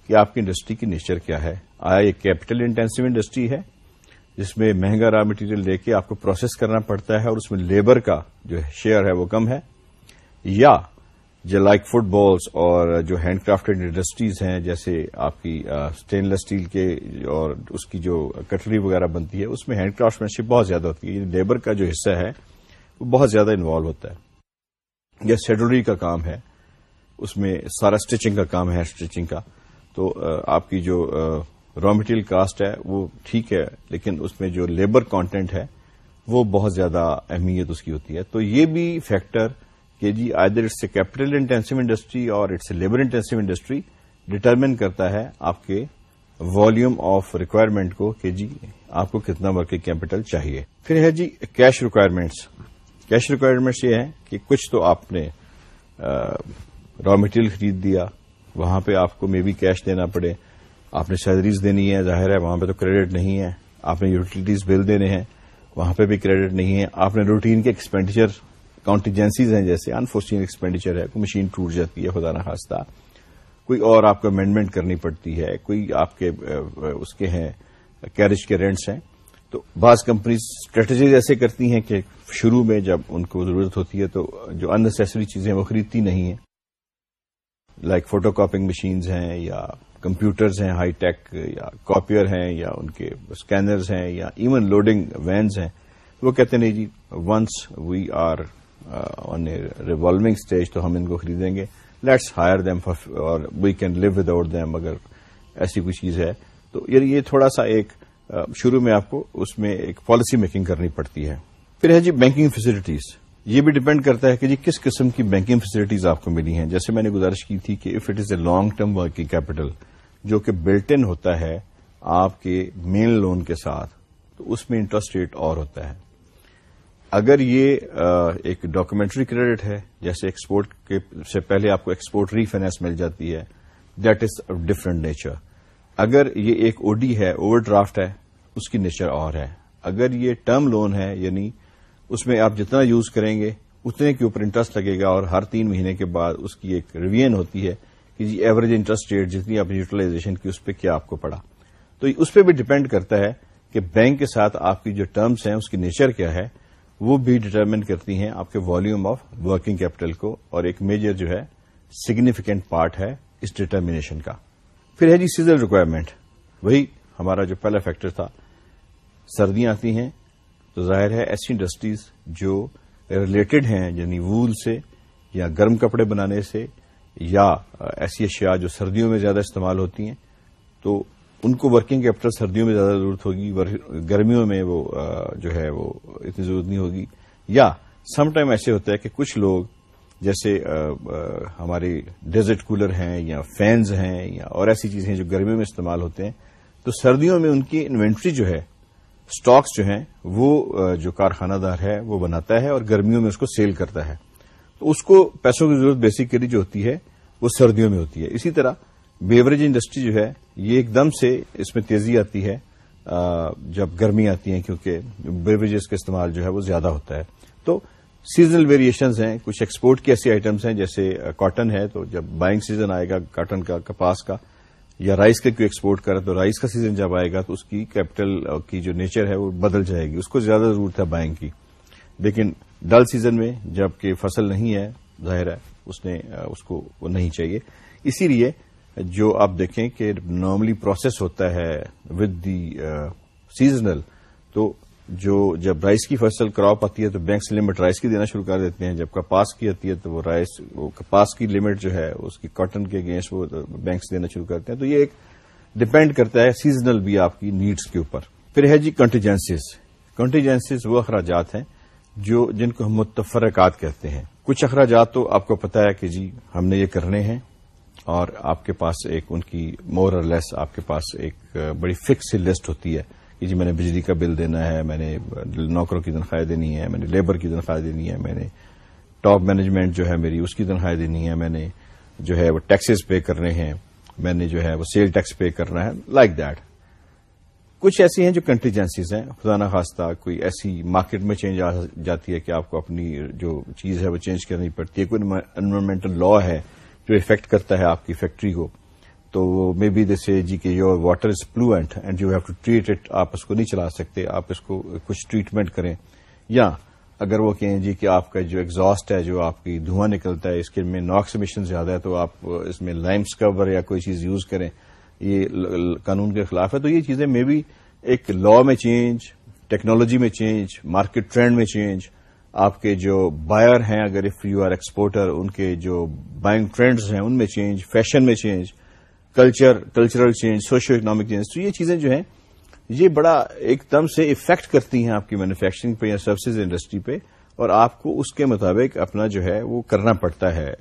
کہ آپ کی انڈسٹری کی نیچر کیا ہے۔ آیا یہ کیپٹل انٹینسو انڈسٹری ہے، جس میں مہنگا را مٹیریل لے کے آپ کو پروسیس کرنا پڑتا ہے اور اس میں لیبر کا جو شیئر ہے وہ کم ہے۔ یا جو لائک فٹ بالس اور جو ہینڈ کرافٹڈ انڈسٹریز ہیں، جیسے آپ کی اسٹین لیس اسٹیل کے اور اس کی جو کٹری وغیرہ بنتی ہے، اس میں ہینڈ کرافٹ مینشپ بہت زیادہ ہوتی ہے۔ لیبر کا جو حصہ ہے، وہ بہت زیادہ انوالو ہوتا ہے۔ یا سیڈلری کا کام ہے۔ اس میں سارا اسٹیچنگ کا کام ہے اسٹیچنگ کا۔ تو آپ کی جو را مٹیریل کاسٹ ہے، وہ ٹھیک ہے، لیکن اس میں جو لیبر کانٹینٹ ہے، وہ بہت زیادہ اہمیت اس کی ہوتی ہے۔ تو یہ بھی فیکٹر کہ جی either it's a capital intensive industry اور it's a labour intensive industry determine کرتا ہے آپ کے والیوم آف ریکوائرمنٹ کو کہ جی آپ کو کتنا ورکنگ کیپٹل چاہیے۔ پھر ہے جی کیش ریکوائرمنٹس کیش ریکوائرمنٹس یہ ہیں کہ کچھ تو آپ نے را مٹیریل خرید دیا، وہاں پہ آپ کو مے بی کیش دینا پڑے۔ آپ نے سیلریز دینی ہے ظاہر ہے وہاں پہ تو کریڈٹ نہیں ہے۔ آپ نے یوٹیلیٹیز بل دینے ہیں، وہاں پہ بھی کریڈٹ نہیں ہے۔ آپ نے روٹین کے ایکسپینڈیچر کاؤنٹیجنسیز ہیں جیسے انفورچین ایکسپینڈیچر ہے، کوئی مشین ٹوٹ جاتی ہے، خدا نخواستہ کوئی اور آپ کو امینڈمنٹ کرنی پڑتی ہے، کوئی آپ کے، اس کے ہیں کیریج کے رینٹس ہیں۔ تو بعض کمپنیز اسٹریٹجیز ایسے کرتی ہیں کہ شروع میں جب ان کو ضرورت ہوتی ہے تو جو انسیسری چیزیں وہ خریدتی نہیں ہیں۔ لائک فوٹو کاپنگ مشینز ہیں یا کمپیوٹرز ہیں ہائی ٹیک یا کاپیئر ہیں یا ان کے اسکینرز ہیں یا ایون لوڈنگ وینز ہیں۔ وہ کہتے نہیں جی once we are on a revolving stage تو ہم ان کو خریدیں گے۔ لیٹس ہائر دیم اور we can live without them اگر ایسی کوئی چیز ہے۔ تو یعنی یہ تھوڑا سا ایک شروع میں آپ کو اس میں ایک پالیسی میکنگ کرنی پڑتی ہے۔ پھر ہے جی بینکنگ فیسلٹیز یہ بھی ڈپینڈ کرتا ہے کہ جی کس قسم کی بینکنگ فیسلٹیز آپ کو ملی ہیں۔ جیسے میں نے گزارش کی تھی کہ if it is a long term working capital جو کہ بلٹ ان ہوتا ہے آپ کے مین لون کے ساتھ، تو اس میں انٹرسٹ ریٹ اور ہوتا ہے۔ اگر یہ ایک ڈاکومنٹری کریڈٹ ہے، جیسے ایکسپورٹ کے سے پہلے آپ کو ایکسپورٹ ری فائنینس مل جاتی ہے دیٹ از ڈفرنٹ نیچر اگر یہ ایک او ڈی ہے اوور ڈرافٹ ہے، اس کی نیچر اور ہے۔ اگر یہ ٹرم لون ہے یعنی اس میں آپ جتنا یوز کریں گے، اتنے کے اوپر انٹرسٹ لگے گا اور ہر تین مہینے کے بعد اس کی ایک ریویژن ہوتی ہے کہ جی ایوریج انٹرسٹ ریٹ جتنی آپ نے یوٹیلائزیشن کی، اس پہ کیا آپ کو پڑا۔ تو اس پہ بھی ڈپینڈ کرتا ہے کہ بینک کے ساتھ آپ کی جو ٹرمز ہیں، اس کی نیچر کیا ہے۔ وہ بھی ڈٹرمن کرتی ہیں آپ کے والیوم آف ورکنگ کیپٹل کو اور ایک میجر جو ہے سگنیفیکینٹ پارٹ ہے اس ڈٹرمنیشن کا۔ پھر ہے جی سیزل ریکوائرمنٹ وہی ہمارا جو پہلا فیکٹر تھا۔ سردیاں آتی ہیں تو ظاہر ہے ایسی انڈسٹریز جو ریلیٹڈ ہیں یعنی وول سے یا گرم کپڑے بنانے سے یا ایسی اشیاء جو سردیوں میں زیادہ استعمال ہوتی ہیں، تو ان کو ورکنگ کیپٹل سردیوں میں زیادہ ضرورت ہوگی گرمیوں میں وہ جو ہے وہ اتنی ضرورت نہیں ہوگی۔ یا سم ٹائم ایسے ہوتا ہے کہ کچھ لوگ جیسے ہمارے ڈیزرٹ کولر ہیں یا فینز ہیں یا اور ایسی چیزیں جو گرمیوں میں استعمال ہوتے ہیں، تو سردیوں میں ان کی انوینٹری جو ہے سٹاکس جو ہیں، وہ جو کارخانہ دار ہے، وہ بناتا ہے اور گرمیوں میں اس کو سیل کرتا ہے۔ تو اس کو پیسوں کی ضرورت بیسیکلی جو ہوتی ہے، وہ سردیوں میں ہوتی ہے۔ اسی طرح بیوریج انڈسٹری جو ہے، یہ ایک دم سے اس میں تیزی آتی ہے جب گرمی آتی ہیں، کیونکہ بیوریجز کا استعمال جو ہے وہ زیادہ ہوتا ہے۔ تو سیزنل ویریشنز ہیں، کچھ ایکسپورٹ کی ایسی آئٹمس ہیں، جیسے کاٹن ہے، تو جب بائنگ سیزن آئے گا کاٹن کا، کپاس کا، یا رائس کا کوئی ایکسپورٹ کرے تو رائس کا سیزن جب آئے گا، تو اس کی کیپٹل کی جو نیچر ہے وہ بدل جائے گی۔ اس کو زیادہ ضرورت ہے بائنگ کی۔ لیکن ڈل سیزن میں جبکہ فصل نہیں ہے، ظاہر ہے، اس نے اس کو وہ نہیں چاہیے۔ اسی لیے جو آپ دیکھیں کہ نارملی پروسیس ہوتا ہے ود دی سیزنل تو جو جب رائس کی فصل کراپ آتی ہے تو بینک سے لمٹ رائس کی دینا شروع کر دیتے ہیں۔ جب کپاس کی آتی ہے تو وہ رائس وہ کپاس کی لمٹ جو ہے اس کی کاٹن کے اگینسٹ وہ بینک سے دینا شروع کرتے ہیں۔ تو یہ ایک ڈپینڈ کرتا ہے سیزنل بھی آپ کی نیڈس کے اوپر۔ پھر ہے جی کنٹیجنسیز کنٹیجنسیز وہ اخراجات ہیں جو جن کو ہم متفرکات کہتے ہیں۔ کچھ اخراجات تو آپ کو پتا ہے کہ جی ہم نے یہ کرنے ہیں۔ اور آپ کے پاس ایک ان کی مور اور لیس آپ کے پاس ایک بڑی فکس لسٹ ہوتی ہے کہ جی میں نے بجلی کا بل دینا ہے، میں نے نوکروں کی تنخواہ دینی ہے میں نے لیبر کی تنخواہ دینی ہے میں نے ٹاپ مینجمنٹ جو ہے میری اس کی تنخواہ دینی ہے میں نے جو ہے وہ ٹیکسز پے کرنے ہیں، میں نے جو ہے وہ سیل ٹیکس پے کرنا ہے لائک دیٹ کچھ ایسی ہیں جو کنٹیجنسیز ہیں، خدا نخواستہ کوئی ایسی مارکیٹ میں چینج آ جاتی ہے کہ آپ کو اپنی جو چیز ہے وہ چینج کرنی پڑتی ہے، کوئی انوائرمنٹل لا ہے جو افیکٹ کرتا ہے آپ کی فیکٹری کو، تو مے بی جیسے جی کہ your water is pollutant and you have to treat it آپ اس کو نہیں چلا سکتے، آپ اس کو کچھ ٹریٹمنٹ کریں۔ یا اگر وہ کہیں جی کہ آپ کا جو ایگزاسٹ ہے، جو آپ کی دھواں نکلتا ہے، اس کے میں ناکس مشن زیادہ ہے، تو آپ اس میں لائمس کور یا کوئی چیز یوز کریں۔ یہ قانون کے خلاف ہے۔ تو یہ چیزیں مے بی ایک لا میں چینج ٹیکنالوجی میں چینج مارکیٹ ٹرینڈ میں چینج آپ کے جو بائر ہیں، اگر اف یو آر ایکسپورٹر ان کے جو بائنگ ٹرینڈز ہیں، ان میں چینج فیشن میں change culture cultural change socioeconomic change تو یہ چیزیں جو ہیں، یہ بڑا ایک دم سے افیکٹ کرتی ہیں آپ کی مینوفیکچرنگ پہ یا سروسز انڈسٹری پہ، اور آپ کو اس کے مطابق اپنا جو ہے، وہ کرنا پڑتا ہے،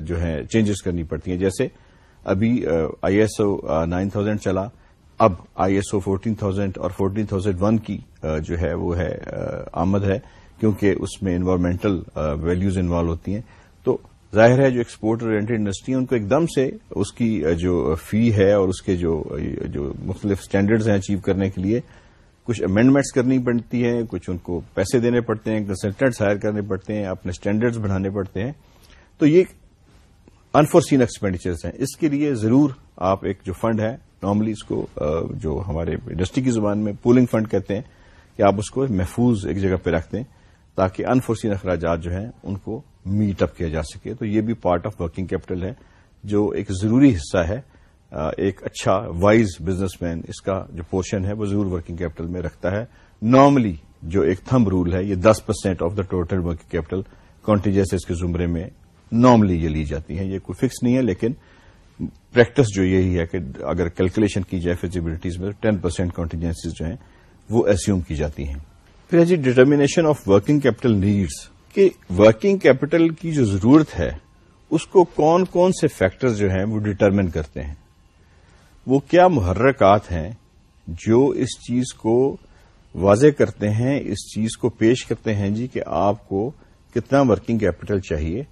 جو ہے چینجز کرنی پڑتی ہیں۔ جیسے ابھی I S O nine thousand چلا، اب I S O fourteen thousand اور فورٹین تھاؤزینڈ ون کی جو ہے، وہ ہے آمد ہے۔ کیونکہ اس میں انوائرمنٹل ویلوز انوالو ہوتی ہیں۔ تو ظاہر ہے جو ایکسپورٹ اورینٹڈ انڈسٹری ہیں، ان کو ایک دم سے اس کی جو فی ہے اور اس کے جو جو مختلف اسٹینڈرڈز ہیں اچیو کرنے کے لیے، کچھ امینڈمنٹس کرنی پڑتی ہیں، کچھ ان کو پیسے دینے پڑتے ہیں کنسلٹنٹس ہائر کرنے پڑتے ہیں، اپنے اسٹینڈرڈز بڑھانے پڑتے ہیں۔ تو یہ انفورسین ایکسپینڈیچرز ہیں۔ اس کے لیے ضرور آپ ایک جو فنڈ ہے نارملی اس کو جو ہمارے انڈسٹری کی زبان میں پولنگ فنڈ کہتے ہیں، کہ آپ اس کو محفوظ ایک جگہ پہ رکھ دیں۔ تاکہ انفورسین اخراجات جو ہیں ان کو میٹ اپ کیا جا سکے۔ تو یہ بھی پارٹ آف ورکنگ کیپٹل ہے، جو ایک ضروری حصہ ہے ایک اچھا وائز بزنس مین اس کا جو پورشن ہے، وہ ضرور ورکنگ کیپٹل میں رکھتا ہے۔ نارملی جو ایک تھم رول ہے، یہ دس percent of the total working capital contingencies کے زمرے میں نارملی یہ لی جاتی ہیں۔ یہ کوئی فکس نہیں ہے، لیکن پریکٹس جو یہی ہے کہ اگر کیلکولیشن کی جائے فیزیبلٹیز میں ٹین پرسینٹ کانٹیجنسیز جو ہیں، وہ ایسیوم کی جاتی ہیں۔ پھر جی determination of working capital needs کہ ورکنگ کیپٹل کی جو ضرورت ہے، اس کو کون کون سے فیکٹر جو ہیں وہ ڈٹرمن کرتے ہیں۔ وہ کیا محرکات ہیں جو اس چیز کو واضح کرتے ہیں، اس چیز کو پیش کرتے ہیں جی کہ آپ کو کتنا ورکنگ کیپٹل چاہیے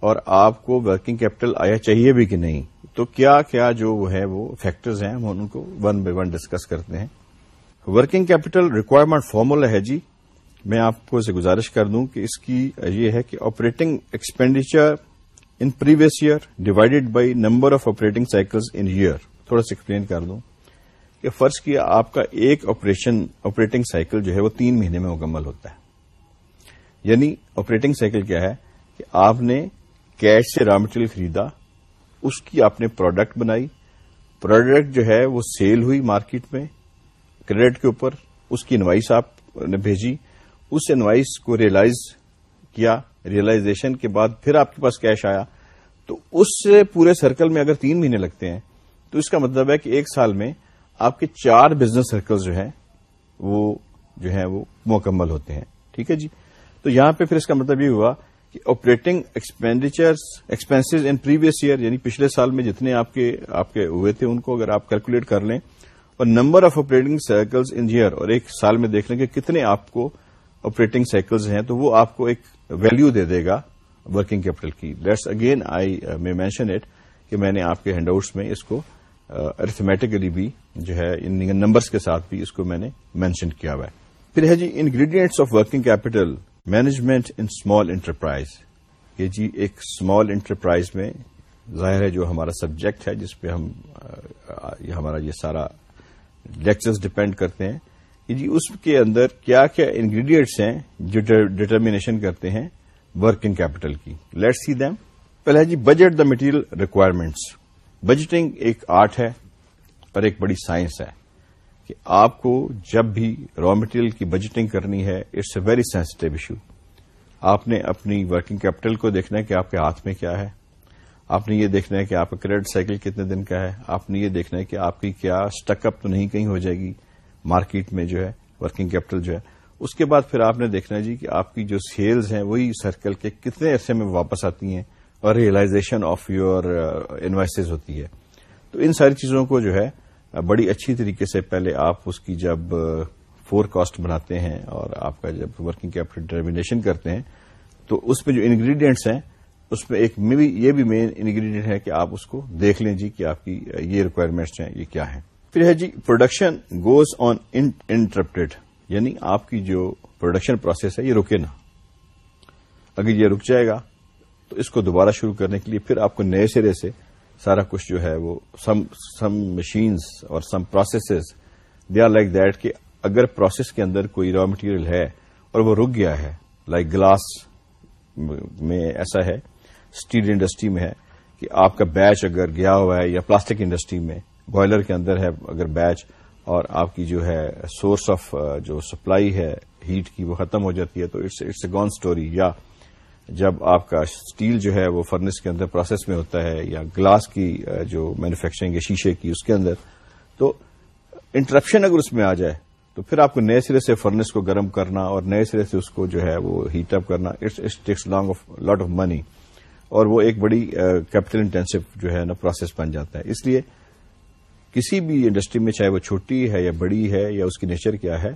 اور آپ کو ورکنگ کیپٹل آیا چاہیے بھی کہ نہیں۔ تو کیا کیا جو وہ ہے وہ فیکٹرز ہیں، ہم ان کو ون بائی ون ڈسکس کرتے ہیں۔ ورکنگ کیپٹل ریکوائرمنٹ فارمولا ہے جی۔ میں آپ کو اسے گزارش کر دوں کہ اس کی یہ ہے کہ operating expenditure in previous year divided by number of operating cycles in year تھوڑا سا ایکسپلین کر دوں کہ فرض کیا آپ کا ایک آپریشن آپریٹنگ سائیکل جو ہے وہ تین مہینے میں مکمل ہوتا ہے۔ یعنی آپریٹنگ سائیکل کیا ہے کہ آپ نے کیش سے را مٹیریل خریدا، اس کی آپ نے پروڈکٹ بنائی پروڈکٹ جو ہے وہ سیل ہوئی مارکیٹ میں کریڈٹ کے اوپر اس کی انوائس آپ نے بھیجی، اس انوائس کو ریئلائز کیا، ریئلائزیشن کے بعد پھر آپ کے پاس کیش آیا۔ تو اس سے پورے سرکل میں اگر تین مہینے لگتے ہیں، تو اس کا مطلب ہے کہ ایک سال میں آپ کے چار بزنس سرکل جو ہیں، وہ جو ہیں وہ مکمل ہوتے ہیں۔ ٹھیک ہے جی؟ تو یہاں پہ پھر اس کا مطلب یہ ہوا کہ operating expenditure expenses in previous year یعنی پچھلے سال میں جتنے آپ کے آپ کے ہوئے تھے، ان کو اگر آپ کیلکولیٹ کر لیں اور number of operating cycles in year اور ایک سال میں دیکھ لیں کہ کتنے آپ کو آپریٹنگ سائیکلز ہیں، تو وہ آپ کو ایک ویلو دے دے گا ورکنگ کیپٹل کی۔ Let's again I may mention it کہ میں نے آپ کے ہینڈ آؤٹس میں اس کو uh, ارتھمیٹیکلی بھی جو ہے، ان نمبرس کے ساتھ بھی اس کو میں نے مینشن کیا ہوا ہے۔ پھر ہے جی ingredients of working capital management in small enterprise یہ جی ایک اسمال انٹرپرائز میں ظاہر ہے جو ہمارا سبجیکٹ ہے، جس پہ ہم uh, ہمارا یہ سارا لیکچرز ڈپینڈ کرتے ہیں کہ جی اس کے اندر کیا کیا انگریڈینٹس ہیں جو ڈٹرمینیشن کرتے ہیں ورکنگ کیپٹل کی. لیٹ سی دیم پہلے جی budget the material requirements budgeting ایک آرٹ ہے اور ایک بڑی سائنس ہے کہ آپ کو جب بھی را مٹیریل کی بجٹنگ کرنی ہے it's a very sensitive issue آپ نے اپنی ورکنگ کیپٹل کو دیکھنا ہے کہ آپ کے ہاتھ میں کیا ہے. آپ نے یہ دیکھنا ہے کہ آپ کا کریڈٹ سائیکل کتنے دن کا ہے؟ آپ نے یہ دیکھنا ہے کہ آپ کی کیا اسٹک اپ تو نہیں کہیں ہو جائے گی؟ مارکیٹ میں جو ہے ورکنگ کیپٹل جو ہے۔ اس کے بعد پھر آپ نے دیکھنا ہے جی کہ آپ کی جو سیلز ہیں، وہی سرکل کے کتنے عرصے میں واپس آتی ہیں اور ریئلائزیشن آف یور انوائسز ہوتی ہے۔ تو ان ساری چیزوں کو جو ہے، بڑی اچھی طریقے سے پہلے آپ اس کی جب uh, فور کاسٹ بناتے ہیں اور آپ کا جب ورکنگ کیپٹل ٹرمینیشن کرتے ہیں، تو اس میں جو انگریڈینٹس ہیں اس میں ایک یہ بھی مین انگریڈینٹ ہے کہ آپ اس کو دیکھ لیں جی کہ آپ کی، یہ ریکوائرمنٹس ہیں، یہ کیا ہیں۔ پھر ہے جی پروڈکشن گوز آن انٹرپٹیڈ یعنی آپ کی جو پروڈکشن پروسیس ہے، یہ رکے نا اگر یہ رک جائے گا، تو اس کو دوبارہ شروع کرنے کے لیے پھر آپ کو نئے سرے سے سارا کچھ جو ہے وہ سم مشینز اور some processes they are like that کہ اگر پروسیس کے اندر کوئی را مٹیریل ہے اور وہ رک گیا ہے لائک گلاس میں ایسا ہے اسٹیل انڈسٹری میں ہے کہ آپ کا بیچ اگر گیا ہوا ہے یا پلاسٹک انڈسٹری میں، بوائلر کے اندر ہے اگر بیچ اور آپ کی جو ہے سورس آف جو سپلائی ہے ہیٹ کی وہ ختم ہو جاتی ہے تو اٹس اے گون اسٹوری یا جب آپ کا اسٹیل جو ہے وہ فرنس کے اندر پروسیس میں ہوتا ہے یا گلاس کی جو مینوفیکچرنگ ہے شیشے کی اس کے اندر، تو انٹرپشن اگر اس میں آ جائے تو پھر آپ کو نئے سرے سے فرنس کو گرم کرنا اور نئے سرے سے اس کو جو ہے وہ ہیٹ اپ کرنا it's takes long of lot of money اور وہ ایک بڑی کیپٹل انٹینسو جو ہے نا پروسیس بن جاتا ہے۔ اس لیے کسی بھی انڈسٹری میں چاہے وہ چھوٹی ہے یا بڑی ہے یا اس کی نیچر کیا ہے،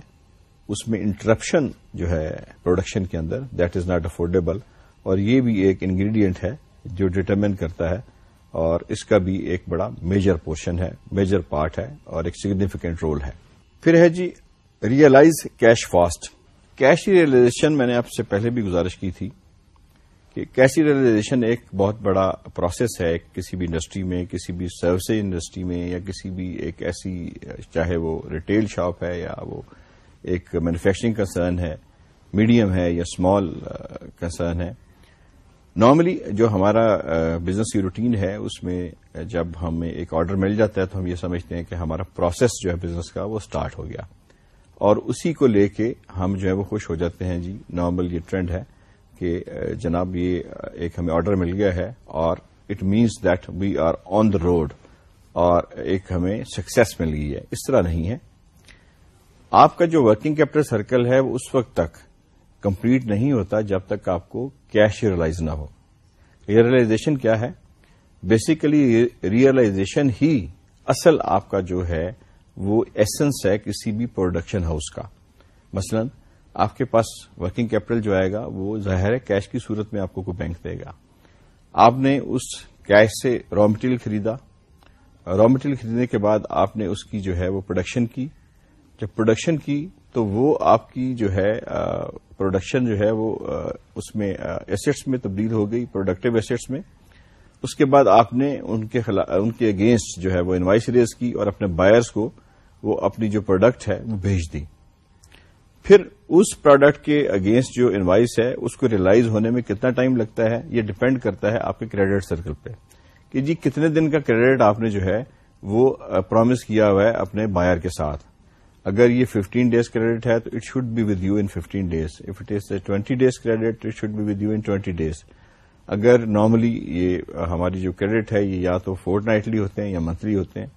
اس میں انٹرپشن جو ہے پروڈکشن کے اندر دیٹ از ناٹ افورڈیبل اور یہ بھی ایک انگریڈینٹ ہے جو ڈٹرمن کرتا ہے، اور اس کا بھی ایک بڑا میجر پورشن ہے میجر پارٹ ہے، اور ایک سگنیفیکینٹ رول ہے۔ پھر ہے جی realise cash fast cash realisation میں نے آپ سے پہلے بھی گزارش کی تھی۔ کہ کیش ریئلائزیشن ایک بہت بڑا پروسیس ہے کسی بھی انڈسٹری میں، کسی بھی سروس انڈسٹری میں یا کسی بھی ایک ایسی، چاہے وہ ریٹیل شاپ ہے یا وہ ایک مینوفیکچرنگ کنسرن ہے میڈیم ہے یا اسمال کنسرن uh, ہے۔ نارملی جو ہمارا uh, بزنس کی روٹین ہے، اس میں جب ہمیں ایک آرڈر مل جاتا ہے تو ہم یہ سمجھتے ہیں کہ ہمارا پروسیس جو ہے بزنس کا وہ سٹارٹ ہو گیا۔ اور اسی کو لے کے ہم جو ہے وہ خوش ہو جاتے ہیں۔ جی نارمل یہ ٹرینڈ ہے۔ کہ جناب، یہ ایک ہمیں آرڈر مل گیا ہے اور it means that we are on the road اور ایک ہمیں سکسیس مل گئی ہے۔ اس طرح نہیں ہے۔ آپ کا جو ورکنگ کیپٹل سرکل ہے وہ اس وقت تک کمپلیٹ نہیں ہوتا جب تک آپ کو کیش ریئلائز نہ ہو۔ ریئلائزیشن کیا ہے؟ بیسیکلی ریئلائزیشن ہی اصل آپ کا جو ہے وہ ایسنس ہے کسی بھی پروڈکشن ہاؤس کا۔ مثلا آپ کے پاس ورکنگ کیپٹل جو آئے گا، وہ ظاہر ہے کیش کی صورت میں آپ کو کوئی بینک دے گا۔ آپ نے اس کیش سے را مٹیریل خریدا۔ را مٹیریل خریدنے کے بعد آپ نے اس کی جو ہے وہ پروڈکشن کی۔ جب پروڈکشن کی تو وہ آپ کی جو ہے پروڈکشن جو ہے وہ اس میں ایسٹس میں تبدیل ہو گئی پروڈکٹیو ایسٹس میں۔ اس کے بعد آپ نے ان کے ان کے اگینسٹ جو ہے وہ انوائس ریز کی اور اپنے بائرس کو وہ اپنی جو پروڈکٹ ہے وہ بھیج دی۔ پھر اس پروڈکٹ کے اگینسٹ جو انوائس ہے، اس کو ریلائز ہونے میں کتنا ٹائم لگتا ہے؟ یہ ڈپینڈ کرتا ہے آپ کے کریڈٹ سرکل پہ۔ کہ جی کتنے دن کا کریڈٹ آپ نے جو ہے وہ پرومس کیا ہوا ہے اپنے بائر کے ساتھ۔ اگر یہ 15 ڈیز کریڈٹ ہے تو it should be with you in 15 days if it is twenty days credit it should be with you in 20 days اگر نارملی یہ ہماری جو کریڈٹ ہے یہ یا تو فورٹ نائٹلی ہوتے ہیں یا منتھلی ہوتے ہیں۔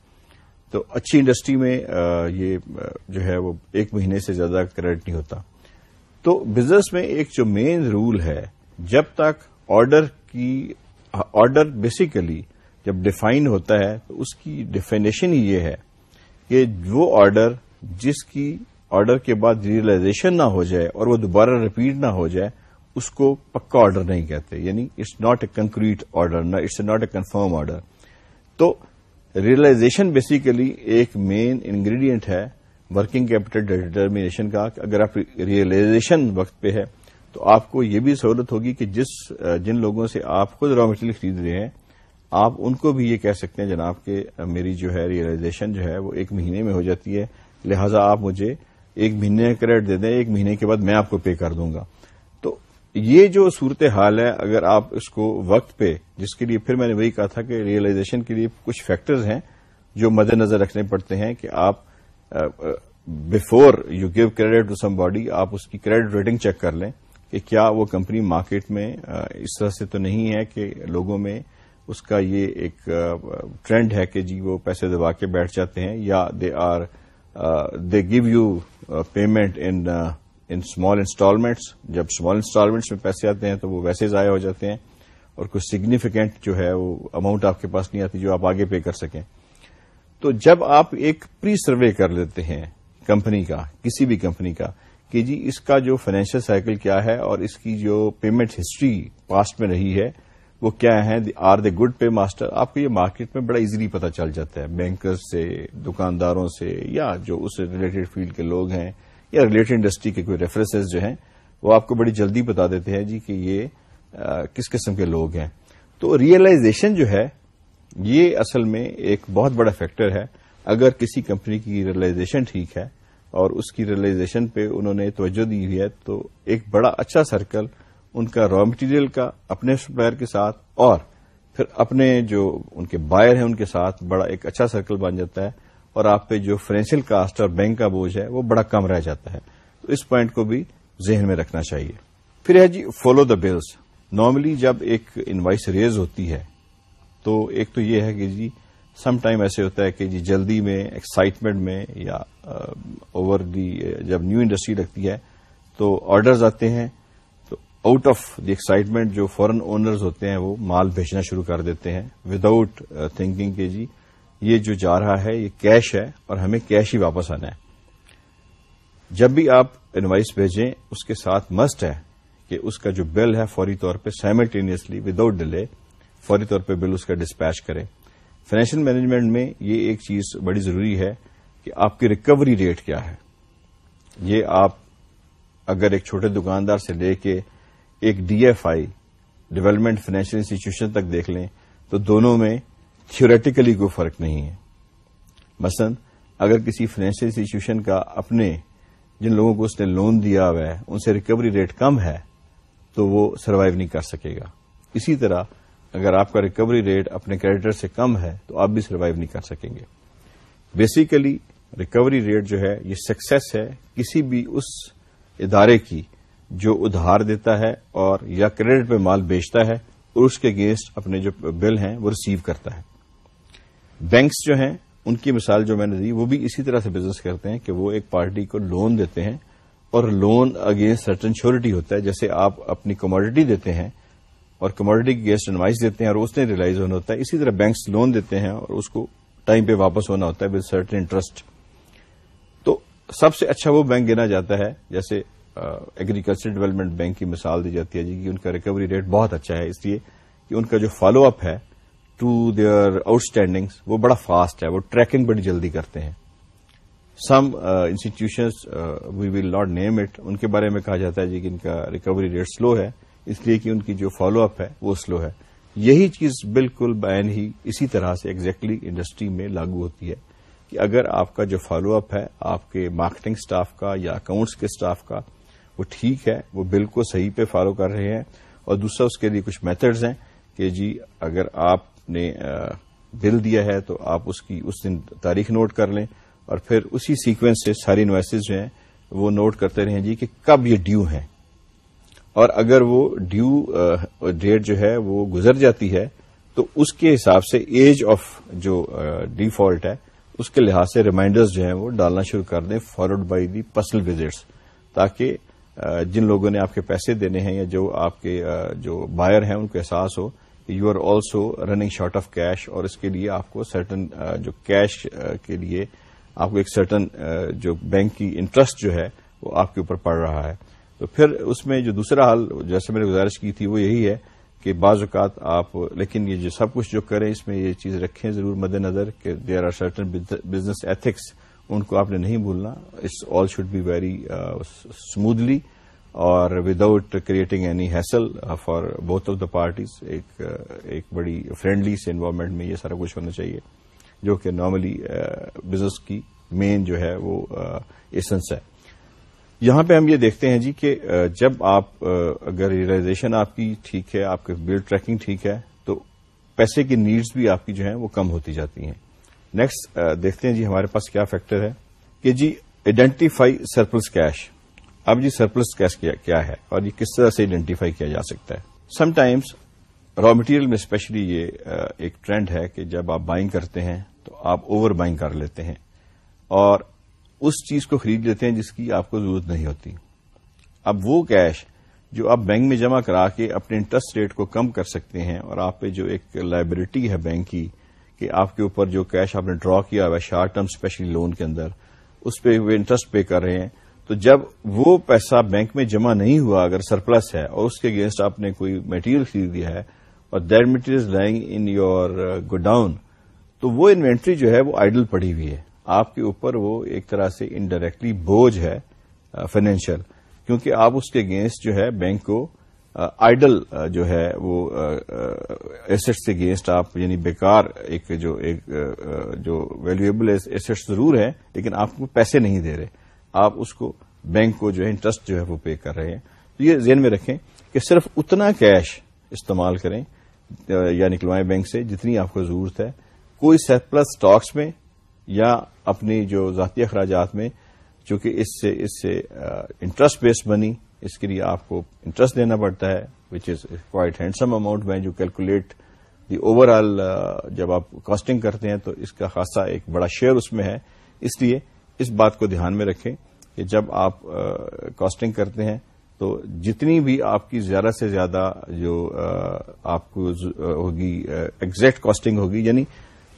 تو اچھی انڈسٹری میں یہ جو ہے وہ ایک مہینے سے زیادہ کریڈٹ نہیں ہوتا۔ تو بزنس میں ایک جو مین رول ہے، جب تک آرڈر کی آرڈر بیسیکلی جب ڈیفائن ہوتا ہے، تو اس کی ڈیفینیشن ہی یہ ہے کہ وہ آرڈر جس کی آرڈر کے بعد ریئلائزیشن نہ ہو جائے اور وہ دوبارہ ریپیٹ نہ ہو جائے، اس کو پکا آرڈر نہیں کہتے۔ یعنی it's not a concrete order it's not a confirm order تو ریئلائزیشن بیسیکلی ایک مین انگریڈینٹ ہے ورکنگ کیپٹل ڈیٹرمیشن کا اگر آپ ریئلائزیشن وقت پہ ہے تو آپ کو یہ بھی سہولت ہوگی کہ جس، جن لوگوں سے آپ خود را مٹیریل خرید رہے ہیں، آپ ان کو بھی یہ کہہ سکتے ہیں جناب کہ میری جو ہے ریئلائزیشن جو ہے وہ ایک مہینے میں ہو جاتی ہے، لہذا آپ مجھے ایک مہینے کا کریڈٹ دے دیں، ایک مہینے کے بعد میں آپ کو پے کر دوں گا۔ یہ جو صورت حال ہے، اگر آپ اس کو وقت پہ، جس کے لیے پھر میں نے وہی کہا تھا کہ ریئلائزیشن کے لیے کچھ فیکٹرز ہیں جو مد نظر رکھنے پڑتے ہیں کہ آپ before you give credit to somebody آپ اس کی کریڈٹ ریٹنگ چیک کر لیں کہ کیا وہ کمپنی مارکیٹ میں اس طرح سے تو نہیں ہے کہ لوگوں میں اس کا یہ ایک ٹرینڈ ہے کہ جی وہ پیسے دبا کے بیٹھ جاتے ہیں یا they are they give you payment in in small instalments جب اسمال انسٹالمنٹس میں پیسے آتے ہیں تو وہ ویسے ضائع ہو جاتے ہیں اور کچھ سگنیفیکینٹ جو ہے وہ اماؤنٹ آپ کے پاس نہیں آتی جو آپ آگے پے کر سکیں۔ تو جب آپ ایک پری سروے کر لیتے ہیں کمپنی کا، کسی بھی کمپنی کا، کہ جی اس کا جو فائنینشیل سائیکل کیا ہے اور اس کی جو پیمنٹ ہسٹری پاسٹ میں رہی ہے، وہ کیا ہے are they good pay master آپ کو یہ مارکیٹ میں بڑا ایزیلی پتا چل جاتا ہے۔ بینکرز سے، دکانداروں سے یا جو اس ریلیٹڈ فیلڈ کے لوگ ہیں یا ریلیٹڈ انڈسٹری کے کوئی ریفرنسز جو ہیں، وہ آپ کو بڑی جلدی بتا دیتے ہیں جی کہ یہ کس قسم کے لوگ ہیں۔ تو ریئلائزیشن جو ہے، یہ اصل میں ایک بہت بڑا فیکٹر ہے۔ اگر کسی کمپنی کی ریئلائزیشن ٹھیک ہے اور اس کی ریئلائزیشن پہ انہوں نے توجہ دی ہوئی ہے، تو ایک بڑا اچھا سرکل ان کا را مٹیریل کا اپنے سپلائر کے ساتھ اور پھر اپنے جو ان کے بائر ہیں ان کے ساتھ بڑا ایک اچھا سرکل بن جاتا ہے۔ اور آپ پہ جو فائنینشیل کاسٹ اور بینک کا بوجھ ہے وہ بڑا کم رہ جاتا ہے۔ تو اس پوائنٹ کو بھی ذہن میں رکھنا چاہیے۔ پھر ہے جی فالو دا بلز نارملی جب ایک انوائس ریز ہوتی ہے، تو ایک تو یہ ہے کہ جی سم ٹائم ایسے ہوتا ہے کہ جی جلدی میں ایکسائٹمنٹ میں یا اوور دی جب نیو انڈسٹری لگتی ہے، تو آرڈرز آتے ہیں۔ تو آؤٹ آف دی ایکسائٹمنٹ جو فورن اونرز ہوتے ہیں، وہ مال بھیجنا شروع کر دیتے ہیں۔ وداؤٹ تھنکنگ کہ جی یہ جو جا رہا ہے، یہ کیش ہے اور ہمیں کیش ہی واپس آنا ہے۔ جب بھی آپ انوائس بھیجیں، اس کے ساتھ مسٹ ہے کہ اس کا جو بل ہے، فوری طور پہ سائملٹینیسلی وداؤٹ ڈیلے فوری طور پہ بل اس کا ڈسپیچ کریں۔ فائنینشیل مینجمنٹ میں یہ ایک چیز بڑی ضروری ہے کہ آپ کی ریکوری ریٹ کیا ہے۔ یہ آپ اگر ایک چھوٹے دکاندار سے لے کے ایک D F I development financial institution تک دیکھ لیں، تو دونوں میں تھیوریٹیکلی کوئی فرق نہیں ہے۔ مثلا اگر کسی فائنینشیل انسٹیٹیوشن کا اپنے جن لوگوں کو اس نے لون دیا ہوا ہے، ان سے ریکوری ریٹ کم ہے، تو وہ سروائو نہیں کر سکے گا۔ اسی طرح اگر آپ کا ریکوری ریٹ اپنے کریڈیٹر سے کم ہے، تو آپ بھی سروائو نہیں کر سکیں گے۔ بیسیکلی ریکوری ریٹ جو ہے، یہ سکسیس ہے کسی بھی اس ادارے کی جو ادھار دیتا ہے اور یا کریڈٹ پہ مال بیچتا ہے اور اس کے اگینسٹ اپنے جو بل ہیں، وہ ریسیو کرتا ہے۔ بینکس جو ہیں، ان کی مثال جو میں نے دی، وہ بھی اسی طرح سے بزنس کرتے ہیں کہ وہ ایک پارٹی کو لون دیتے ہیں اور لون اگینسٹ سرٹن شیورٹی ہوتا ہے، جیسے آپ اپنی کموڈٹی دیتے ہیں اور کموڈٹی کی گیسٹ انوائس دیتے ہیں اور اس نے ریلائز ہونا ہوتا ہے۔ اسی طرح بینکس لون دیتے ہیں اور اس کو ٹائم پہ واپس ہونا ہوتا ہے ود سرٹن انٹرسٹ تو سب سے اچھا وہ بینک گنا جاتا ہے، جیسے ایگریکلچر ڈیولپمنٹ بینک کی مثال دی جاتی ہے جی کہ ان کا ریکوری ریٹ بہت اچھا ہے۔ اس لیے کہ ان کا جو فالو اپ ہے ٹو دیئر آؤٹ اسٹینڈنگ وہ بڑا فاسٹ ہے، وہ ٹریکنگ بڑی جلدی کرتے ہیں۔ Some institutions we will not name it ان کے بارے میں کہا جاتا ہے جی کہ ان کا ریکوری ریٹ سلو ہے، اس لیے کہ ان کی جو فالو اپ ہے وہ سلو ہے۔ یہی چیز بالکل بین ہی اسی طرح سے ایگزیکٹلی انڈسٹری میں لاگو ہوتی ہے کہ اگر آپ کا جو فالو اپ ہے، آپ کے مارکیٹنگ سٹاف کا یا اکاؤنٹس کے سٹاف کا، وہ ٹھیک ہے، وہ بل کو صحیح پہ فالو کر رہے ہیں۔ اور دوسرا، اس کے لیے کچھ میتھڈز ہیں کہ جی اگر آپ نے بل دیا ہے تو آپ اس کی، اس دن تاریخ نوٹ کر لیں اور پھر اسی سیکوینس سے ساری انوائسز جو ہیں وہ نوٹ کرتے رہیں جی کہ کب یہ ڈیو ہیں۔ اور اگر وہ ڈیو ڈیٹ جو ہے وہ گزر جاتی ہے تو اس کے حساب سے ایج آف جو ڈیفالٹ ہے، اس کے لحاظ سے ریمائنڈرز جو ہیں وہ ڈالنا شروع کر دیں followed by the personal visits تاکہ جن لوگوں نے آپ کے پیسے دینے ہیں یا جو آپ کے جو بائر ہیں، ان کو احساس ہو you are also running short of cash اور اس کے لیے آپ کو سرٹن جو کیش کے لیے آپ کو ایک سرٹن جو بینک کی انٹرسٹ جو ہے وہ آپ کے اوپر پڑ رہا ہے۔ تو پھر اس میں جو دوسرا حال جیسے میں نے گزارش کی تھی، وہ یہی ہے کہ بعض اوقات آپ، لیکن یہ جو سب کچھ جو کریں، اس میں یہ چیز رکھیں ضرور مد نظر کہ there are certain business ethics ان کو آپ نے نہیں بھولنا۔ It's all should be very smoothly اور without creating any hassle for both of the parties ایک uh, ایک بڑی فرینڈلی سے انوائرمنٹ میں یہ سارا کچھ ہونا چاہیے، جو کہ نارملی بزنس uh, کی مین جو ہے وہ uh, ایسنس ہے۔ یہاں پہ ہم یہ دیکھتے ہیں جی کہ جب آپ اگر ریئلائزیشن آپ کی ٹھیک ہے، آپ کے بل ٹریکنگ ٹھیک ہے، تو پیسے کی نیڈز بھی آپ کی جو ہیں وہ کم ہوتی جاتی ہیں۔ نیکسٹ دیکھتے ہیں جی ہمارے پاس کیا فیکٹر ہے کہ جی آئیڈینٹیفائی سرپلس کیش اب جی سرپلس کیش کیا ہے اور یہ کس طرح سے آئیڈینٹیفائی کیا جا سکتا ہے؟ سم ٹائمس را مٹیریل میں اسپیشلی یہ uh, ایک ٹرینڈ ہے کہ جب آپ بائنگ کرتے ہیں تو آپ اوور بائنگ کر لیتے ہیں اور اس چیز کو خرید لیتے ہیں جس کی آپ کو ضرورت نہیں ہوتی۔ اب وہ کیش جو آپ بینک میں جمع کرا کے اپنے انٹرسٹ ریٹ کو کم کر سکتے ہیں اور آپ پہ جو ایک لائبلٹی ہے بینک کی کہ آپ کے اوپر جو کیش آپ نے ڈرا کیا ہوا ہے شارٹ ٹرم اسپیشلی لون کے اندر، اس پہ وہ انٹرسٹ پے کر رہے ہیں تو جب وہ پیسہ بینک میں جمع نہیں ہوا، اگر سرپلس ہے اور اس کے اگینسٹ آپ نے کوئی میٹیریل خرید دیا ہے اور that material lying in your godown تو وہ انوینٹری جو ہے وہ آئیڈل پڑی ہوئی ہے۔ آپ کے اوپر وہ ایک طرح سے انڈائریکٹلی بوجھ ہے uh, فائنینشیل کیونکہ آپ اس کے اگینسٹ جو ہے بینک کو uh, آئیڈل uh, جو ہے وہ ایسٹس کے اگینسٹ آپ یعنی بیکار ایک جو ایک جو ویلویبل ایسٹس ضرور ہے لیکن آپ کو پیسے نہیں دے رہے۔ آپ اس کو بینک کو جو ہے انٹرسٹ جو ہے وہ پے کر رہے ہیں۔ تو یہ ذہن میں رکھیں کہ صرف اتنا کیش استعمال کریں، یا نکلوائیں بینک سے، جتنی آپ کو ضرورت ہے۔ کوئی سرپلس اسٹاکس میں یا اپنی جو ذاتی اخراجات میں، چونکہ اس سے اس سے انٹرسٹ بیس بنی اس کے لیے آپ کو انٹرسٹ دینا پڑتا ہے which is quite handsome amount میں جو کیلکولیٹ دی اوور آل جب آپ کاسٹنگ کرتے ہیں تو اس کا خاصا ایک بڑا شیئر اس میں ہے۔ اس لیے اس بات کو دھیان میں رکھیں کہ جب آپ کاسٹنگ کرتے ہیں تو جتنی بھی آپ کی زیادہ سے زیادہ جو آپ کو ہوگی ایگزیکٹ کاسٹنگ ہوگی یعنی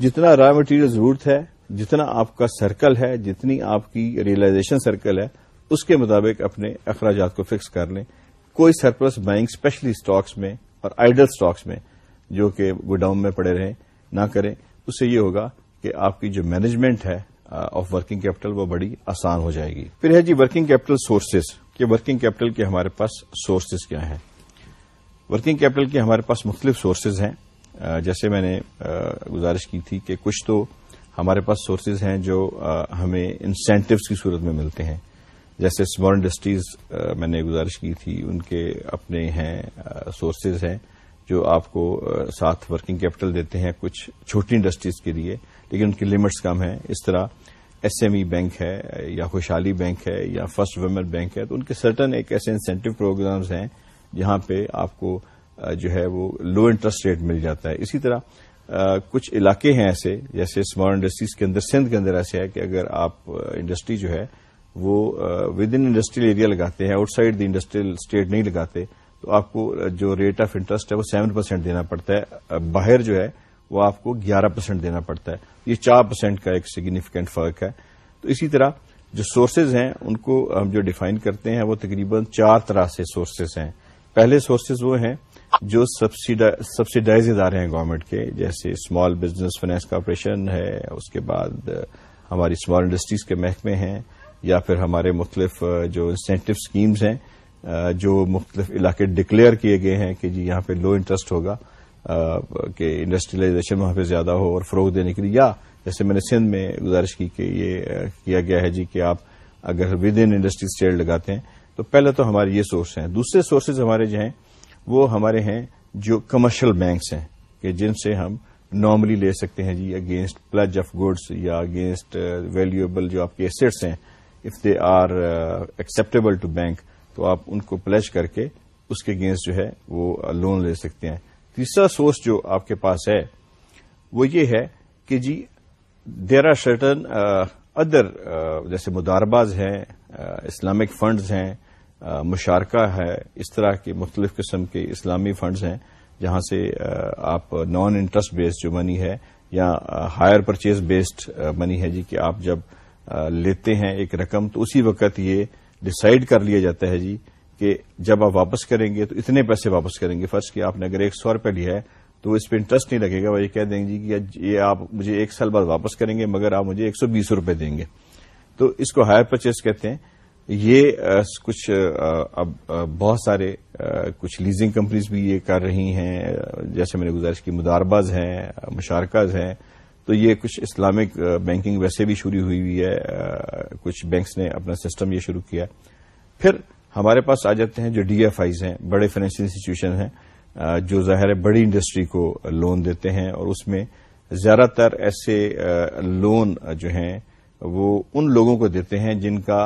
جتنا را مٹیریل ضرورت ہے، جتنا آپ کا سرکل ہے، جتنی آپ کی ریئلائزیشن سرکل ہے، اس کے مطابق اپنے اخراجات کو فکس کر لیں۔ کوئی سرپلس بائنگ اسپیشلی اسٹاکس میں اور آئیڈل اسٹاکس میں جو کہ گوڈاؤن میں پڑے رہیں، نہ کریں، اس سے یہ ہوگا کہ آپ کی جو مینجمنٹ ہے آف ورکنگ کیپٹل وہ بڑی آسان ہو جائے گی۔ پھر ہے جی ورکنگ کیپٹل سورسز کہ ورکنگ کیپٹل کے ہمارے پاس سورسز کیا ہیں۔ ورکنگ کیپٹل کے ہمارے پاس مختلف سورسز ہیں۔ جیسے میں نے گزارش کی تھی کہ کچھ تو ہمارے پاس سورسز ہیں جو ہمیں انسینٹوز کی صورت میں ملتے ہیں۔ جیسے اسمال انڈسٹریز میں نے گزارش کی تھی، ان کے اپنے ہیں سورسز ہیں جو آپ کو ساتھ ورکنگ کیپٹل دیتے ہیں کچھ چھوٹی انڈسٹریز کے لیے۔ لیکن ان کی لمٹس کم ہیں۔ اس طرح ایس ایم ای بینک ہے یا خوشحالی بینک ہے یا فرسٹ ویمن بینک ہے، تو ان کے سرٹن ایک ایسے انسینٹو پروگرامز ہیں جہاں پہ آپ کو جو ہے وہ لو انٹرسٹ ریٹ مل جاتا ہے۔ اسی طرح کچھ علاقے ہیں ایسے، جیسے اسمال انڈسٹریز کے اندر، سندھ کے اندر ایسے ہے کہ اگر آپ انڈسٹری جو ہے وہ ود ان انڈسٹریل ایریا لگاتے ہیں outside the industrial estate نہیں لگاتے، تو آپ کو جو ریٹ آف انٹرسٹ ہے وہ سیون پرسینٹ دینا پڑتا ہے۔ باہر جو ہے وہ آپ کو گیارہ پرسینٹ دینا پڑتا ہے۔ یہ چار پرسینٹ کا ایک سگنیفیکینٹ فرق ہے۔ تو اسی طرح جو سورسز ہیں، ان کو ہم جو ڈیفائن کرتے ہیں، وہ تقریباً چار طرح سے سورسز ہیں۔ پہلے سورسز وہ ہیں جو سبسڈائز ادارے ہیں گورنمنٹ کے، جیسے اسمال بزنس فائنانس کارپوریشن ہے، اس کے بعد ہماری اسمال انڈسٹریز کے محکمے ہیں، یا پھر ہمارے مختلف جو انسینٹو اسکیمز ہیں، جو مختلف علاقے ڈکلیئر کیے گئے ہیں کہ جی یہاں پہ لو انٹرسٹ ہوگا۔ کہ انڈسٹریلائزیشن وہاں پہ زیادہ ہو اور فروغ دینے کے لیے، یا جیسے میں نے سندھ میں گزارش کی کہ یہ کیا گیا ہے جی کہ آپ اگر ود ان انڈسٹری اسٹیل لگاتے ہیں، تو پہلے تو ہمارے یہ سورس ہیں۔ دوسرے سورسز ہمارے جو ہیں، وہ ہمارے ہیں جو کمرشل بینکس ہیں، کہ جن سے ہم نارملی لے سکتے ہیں جی اگینسٹ پلج آف گڈس یا اگینسٹ ویلویبل جو آپ کے ایسٹس ہیں if they are acceptable to bank تو آپ ان کو پلج کر کے اس کے اگینسٹ جو ہے، وہ لون لے سکتے ہیں۔ تیسرا سورس جو آپ کے پاس ہے، وہ یہ ہے کہ جی دیر آر سرٹن ادر جیسے مدارباز ہیں اسلامک فنڈز ہیں مشارکہ ہے، اس طرح کے مختلف قسم کے اسلامی فنڈز ہیں، جہاں سے آپ نان انٹرسٹ بیسڈ جو منی ہے، یا ہائر پرچیز بیسڈ منی ہے جی کہ آپ جب لیتے ہیں ایک رقم، تو اسی وقت یہ ڈسائڈ کر لیا جاتا ہے جی کہ جب آپ واپس کریں گے تو اتنے پیسے واپس کریں گے۔ فرسٹ کہ آپ نے اگر ایک سو روپے لیا ہے تو اس پہ انٹرسٹ نہیں لگے گا وہ یہ کہہ دیں گے کہ یہ آپ مجھے ایک سال بعد واپس کریں گے، مگر آپ مجھے ایک سو بیس روپے دیں گے۔ تو اس کو ہائر پرچیز کہتے ہیں۔ یہ کچھ اب بہت سارے کچھ لیزنگ کمپنیز بھی یہ کر رہی ہیں۔ جیسے میں نے گزارش کی، مدارباز ہیں، مشارکاز ہیں۔ تو یہ کچھ اسلامک بینکنگ ویسے بھی شروع ہوئی ہوئی ہے۔ کچھ بینکس نے اپنا سسٹم یہ شروع کیا۔ پھر ہمارے پاس آ جاتے ہیں جو ڈی ایف آئیز ہیں، بڑے فائنینشیل انسٹیٹیوشن ہیں جو ظاہر ہے بڑی انڈسٹری کو لون دیتے ہیں اور اس میں زیادہ تر ایسے لون جو ہیں وہ ان لوگوں کو دیتے ہیں جن کا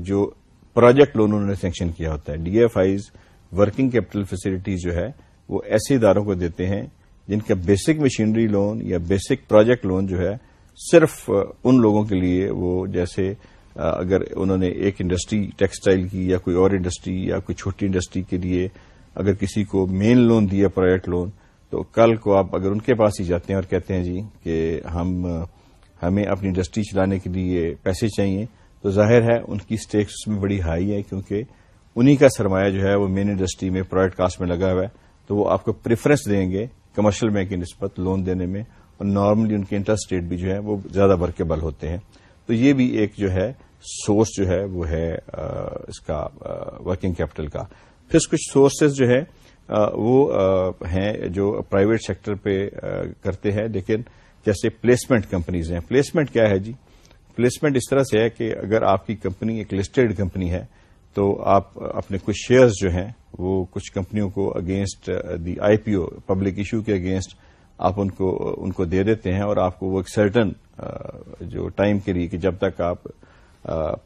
جو پروجیکٹ لون انہوں نے سینکشن کیا ہوتا ہے۔ D F Is working capital facilities جو ہے وہ ایسے اداروں کو دیتے ہیں جن کا بیسک مشینری لون یا بیسک پروجیکٹ لون جو ہے صرف ان لوگوں کے لیے وہ جیسے اگر انہوں نے ایک انڈسٹری ٹیکسٹائل کی یا کوئی اور انڈسٹری یا کوئی چھوٹی انڈسٹری کے لیے اگر کسی کو مین لون دیا پروجیکٹ لون، تو کل کو آپ اگر ان کے پاس ہی جاتے ہیں اور کہتے ہیں جی کہ ہم، ہمیں اپنی انڈسٹری چلانے کے لیے پیسے چاہیے، تو ظاہر ہے ان کی اسٹیکس اس میں بڑی ہائی ہے کیونکہ انہی کا سرمایہ جو ہے وہ مین انڈسٹری میں پروجیکٹ کاسٹ میں لگا ہوا ہے، تو وہ آپ کو پریفرنس دیں گے کمرشل بینک کی نسبت لون دینے میں، اور نارملی ان کے انٹرسٹ ریٹ بھی جو ہے وہ زیادہ ورکیبل ہوتے ہیں۔ تو یہ بھی ایک جو ہے سورس جو ہے وہ ہے اس کا ورکنگ کیپٹل کا۔ پھر کچھ سورسز جو ہے وہ ہیں جو پرائیویٹ سیکٹر پہ کرتے ہیں۔ لیکن جیسے پلیسمنٹ کمپنیز ہیں۔ پلیسمنٹ کیا ہے جی؟ پلیسمنٹ اس طرح سے ہے کہ اگر آپ کی کمپنی ایک لسٹڈ کمپنی ہے، تو آپ اپنے کچھ شیئرز جو ہیں، وہ کچھ کمپنیوں کو against the I P O public issue کے اگینسٹ آپ ان کو ان کو دے دیتے ہیں اور آپ کو وہ ایک سرٹن جو ٹائم کے لیے کہ جب تک آپ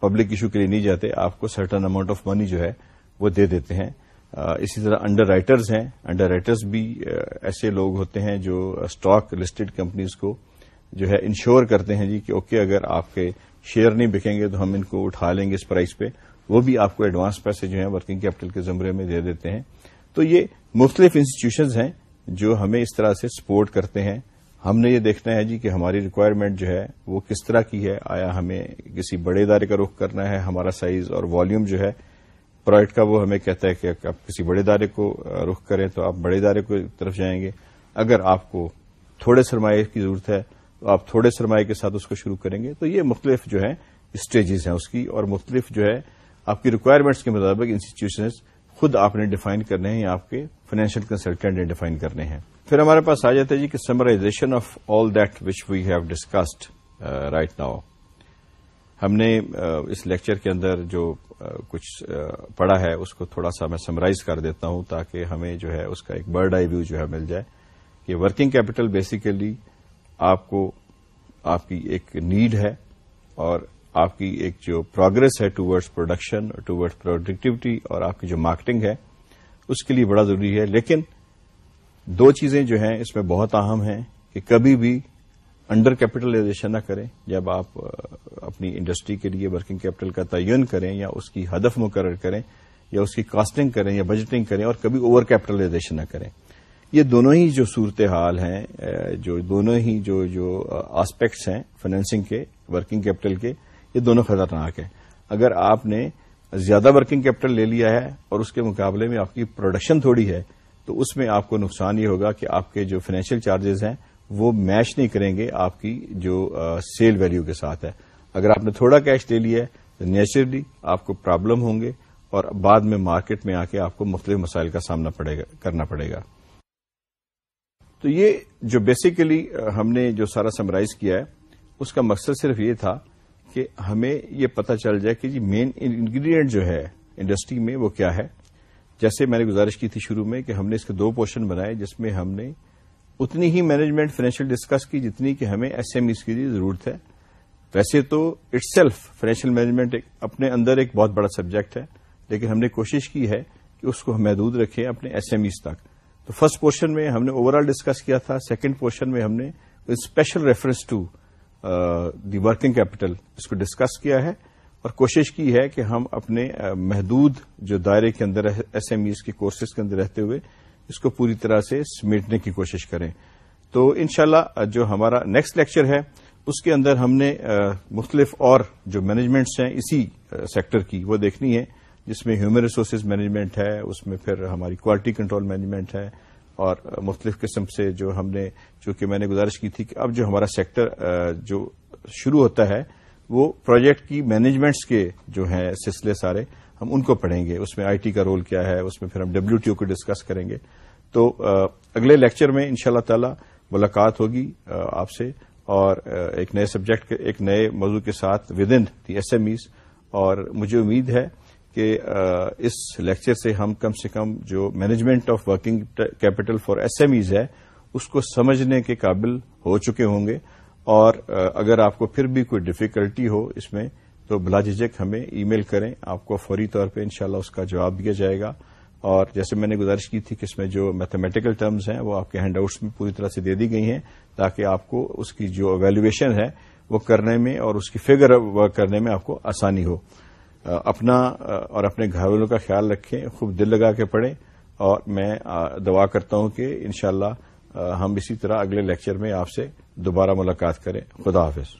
پبلک ایشو کے لیے نہیں جاتے، آپ کو سرٹن اماؤنٹ آف منی جو ہے وہ دے دیتے ہیں۔ اسی طرح انڈر رائٹرز ہیں۔ انڈر رائٹرز بھی ایسے لوگ ہوتے ہیں جو اسٹاک لسٹڈ کمپنیز کو جو ہے انشور کرتے ہیں جی کہ اوکے اگر آپ کے شیئر نہیں بکیں گے تو ہم ان کو اٹھا لیں گے اس پرائز پہ۔ وہ بھی آپ کو ایڈوانس پیسے جو ہیں ورکنگ کیپٹل کے زمرے میں دے دیتے ہیں۔ تو یہ مختلف انسٹیٹیوشنز ہیں جو ہمیں اس طرح سے سپورٹ کرتے ہیں۔ ہم نے یہ دیکھنا ہے جی کہ ہماری ریکوائرمنٹ جو ہے وہ کس طرح کی ہے؟ آیا ہمیں کسی بڑے ادارے کا رخ کرنا ہے ہمارا سائز اور والیوم جو ہے پروجیکٹ کا وہ ہمیں کہتا ہے کہ آپ کسی بڑے ادارے کو رخ کریں تو آپ بڑے ادارے کو طرف جائیں گے۔ اگر آپ کو تھوڑے سرمایہ کی ضرورت ہے تو آپ تھوڑے سرمایہ کے ساتھ اس کو شروع کریں گے۔ تو یہ مختلف جو ہے اسٹیجز ہیں اس کی اور مختلف جو ہے آپ کی ریکوائرمنٹس کے مطابق انسٹیٹیوشنز خود آپ نے ڈیفائن کرنے ہیں یا آپ کے فائنینشیل کنسلٹینٹ نے ڈیفائن کرنے ہیں۔ پھر ہمارے پاس آ جاتا ہے جی کہ summarization of all that which we have discussed right now ہم نے uh, اس لیکچر کے اندر جو uh, کچھ uh, پڑھا ہے اس کو تھوڑا سا میں سمرائز کر دیتا ہوں تاکہ ہمیں جو ہے اس کا ایک برڈ آئی ویو جو ہے مل جائے کہ ورکنگ کیپٹل بیسیکلی آپ کو، آپ کی ایک نیڈ ہے اور آپ کی ایک جو پروگرس ہے ٹوڈز پروڈکشن ٹوڈز پروڈکٹیوٹی اور آپ کی جو مارکیٹنگ ہے، اس کے لیے بڑا ضروری ہے۔ لیکن دو چیزیں جو ہیں، اس میں بہت اہم ہیں کہ کبھی بھی انڈر کیپٹلائزیشن نہ کریں۔ جب آپ اپنی انڈسٹری کے لیے ورکنگ کیپٹل کا تعین کریں یا اس کی ہدف مقرر کریں یا اس کی کاسٹنگ کریں یا بجٹنگ کریں اور کبھی اوور کیپٹلائزیشن نہ کریں۔ یہ دونوں ہی جو صورتحال ہیں جو دونوں ہی جو جو آسپیکٹس ہیں فائنینسنگ کے ورکنگ کیپٹل کے یہ دونوں خطرناک ہیں۔ اگر آپ نے زیادہ ورکنگ کیپٹل لے لیا ہے اور اس کے مقابلے میں آپ کی پروڈکشن تھوڑی ہے، تو اس میں آپ کو نقصان یہ ہوگا کہ آپ کے جو فائنینشیل چارجز ہیں، وہ میچ نہیں کریں گے آپ کی جو سیل ویلو کے ساتھ ہے۔ اگر آپ نے تھوڑا کیش لے لیا ہے تو نیچرلی آپ کو پرابلم ہوں گے اور بعد میں مارکیٹ میں آ کے آپ کو مختلف مسائل کا سامنا کرنا پڑے گا۔ تو یہ جو بیسیکلی ہم نے جو سارا سمرائز کیا ہے، اس کا مقصد صرف یہ تھا کہ ہمیں یہ پتہ چل جائے کہ جی مین انگریڈینٹ جو ہے انڈسٹری میں وہ کیا ہے۔ جیسے میں نے گزارش کی تھی شروع میں کہ ہم نے اس کے دو پورشن بنائے جس میں ہم نے اتنی ہی مینجمنٹ فائنینشیل ڈسکس کی جتنی کہ ہمیں ایس ایم ایز کی ضرورت ہے۔ ویسے تو اٹ سیلف فائنینشیل مینجمنٹ اپنے اندر ایک بہت بڑا سبجیکٹ ہے، لیکن ہم نے کوشش کی ہے کہ اس کو ہم محدود رکھیں اپنے ایس ایم ایز تک۔ تو فرسٹ پورشن میں ہم نے اوور آل ڈسکس کیا تھا سیکنڈ پورشن میں ہم نے special reference to the working capital اس کو ڈسکس کیا ہے اور کوشش کی ہے کہ ہم اپنے محدود جو دائرے کے اندر ایس ایم ایز کے کورسز کے اندر رہتے ہوئے اس کو پوری طرح سے سمیٹنے کی کوشش کریں۔ تو انشاءاللہ جو ہمارا نیکسٹ لیکچر ہے، اس کے اندر ہم نے مختلف اور جو مینجمنٹس ہیں، اسی سیکٹر کی وہ دیکھنی ہے جس میں ہیومن ریسورسز مینجمنٹ ہے، اس میں پھر ہماری کوالٹی کنٹرول مینجمنٹ ہے اور مختلف قسم سے جو ہم نے چونکہ میں نے گزارش کی تھی کہ اب جو ہمارا سیکٹر جو شروع ہوتا ہے، وہ پروجیکٹ کی مینجمنٹس کے جو ہیں سلسلے سارے ہم ان کو پڑھیں گے۔ اس میں آئی ٹی کا رول کیا ہے، اس میں پھر ہم ڈبلو ٹی او کو ڈسکس کریں گے۔ تو اگلے لیکچر میں ان شاء اللہ تعالی ملاقات ہوگی آپ سے۔ اور ایک نئے سبجیکٹ ایک نئے موضوع کے ساتھ within the S M Es اور مجھے امید ہے کہ اس لیکچر سے ہم کم سے کم جو management of working capital for S M Es ہے، اس کو سمجھنے کے قابل ہو چکے ہوں گے۔ اور اگر آپ کو پھر بھی کوئی ڈفیکلٹی ہو اس میں، تو بلا جھجک ہمیں ای میل کریں۔ آپ کو فوری طور پہ انشاءاللہ اس کا جواب دیا جائے گا۔ اور جیسے میں نے گزارش کی تھی کہ اس میں جو میتھمیٹیکل ٹرمز ہیں، وہ آپ کے ہینڈ آؤٹس میں پوری طرح سے دے دی گئی ہیں، تاکہ آپ کو اس کی جو ویلویشن ہے، وہ کرنے میں اور اس کی فگر کرنے میں آپ کو آسانی ہو۔ اپنا اور اپنے گھر والوں کا خیال رکھیں، خوب دل لگا کے پڑھیں، اور میں دعا کرتا ہوں کہ انشاءاللہ ہم اسی طرح اگلے لیکچر میں آپ سے دوبارہ ملاقات کریں۔ خدا حافظ۔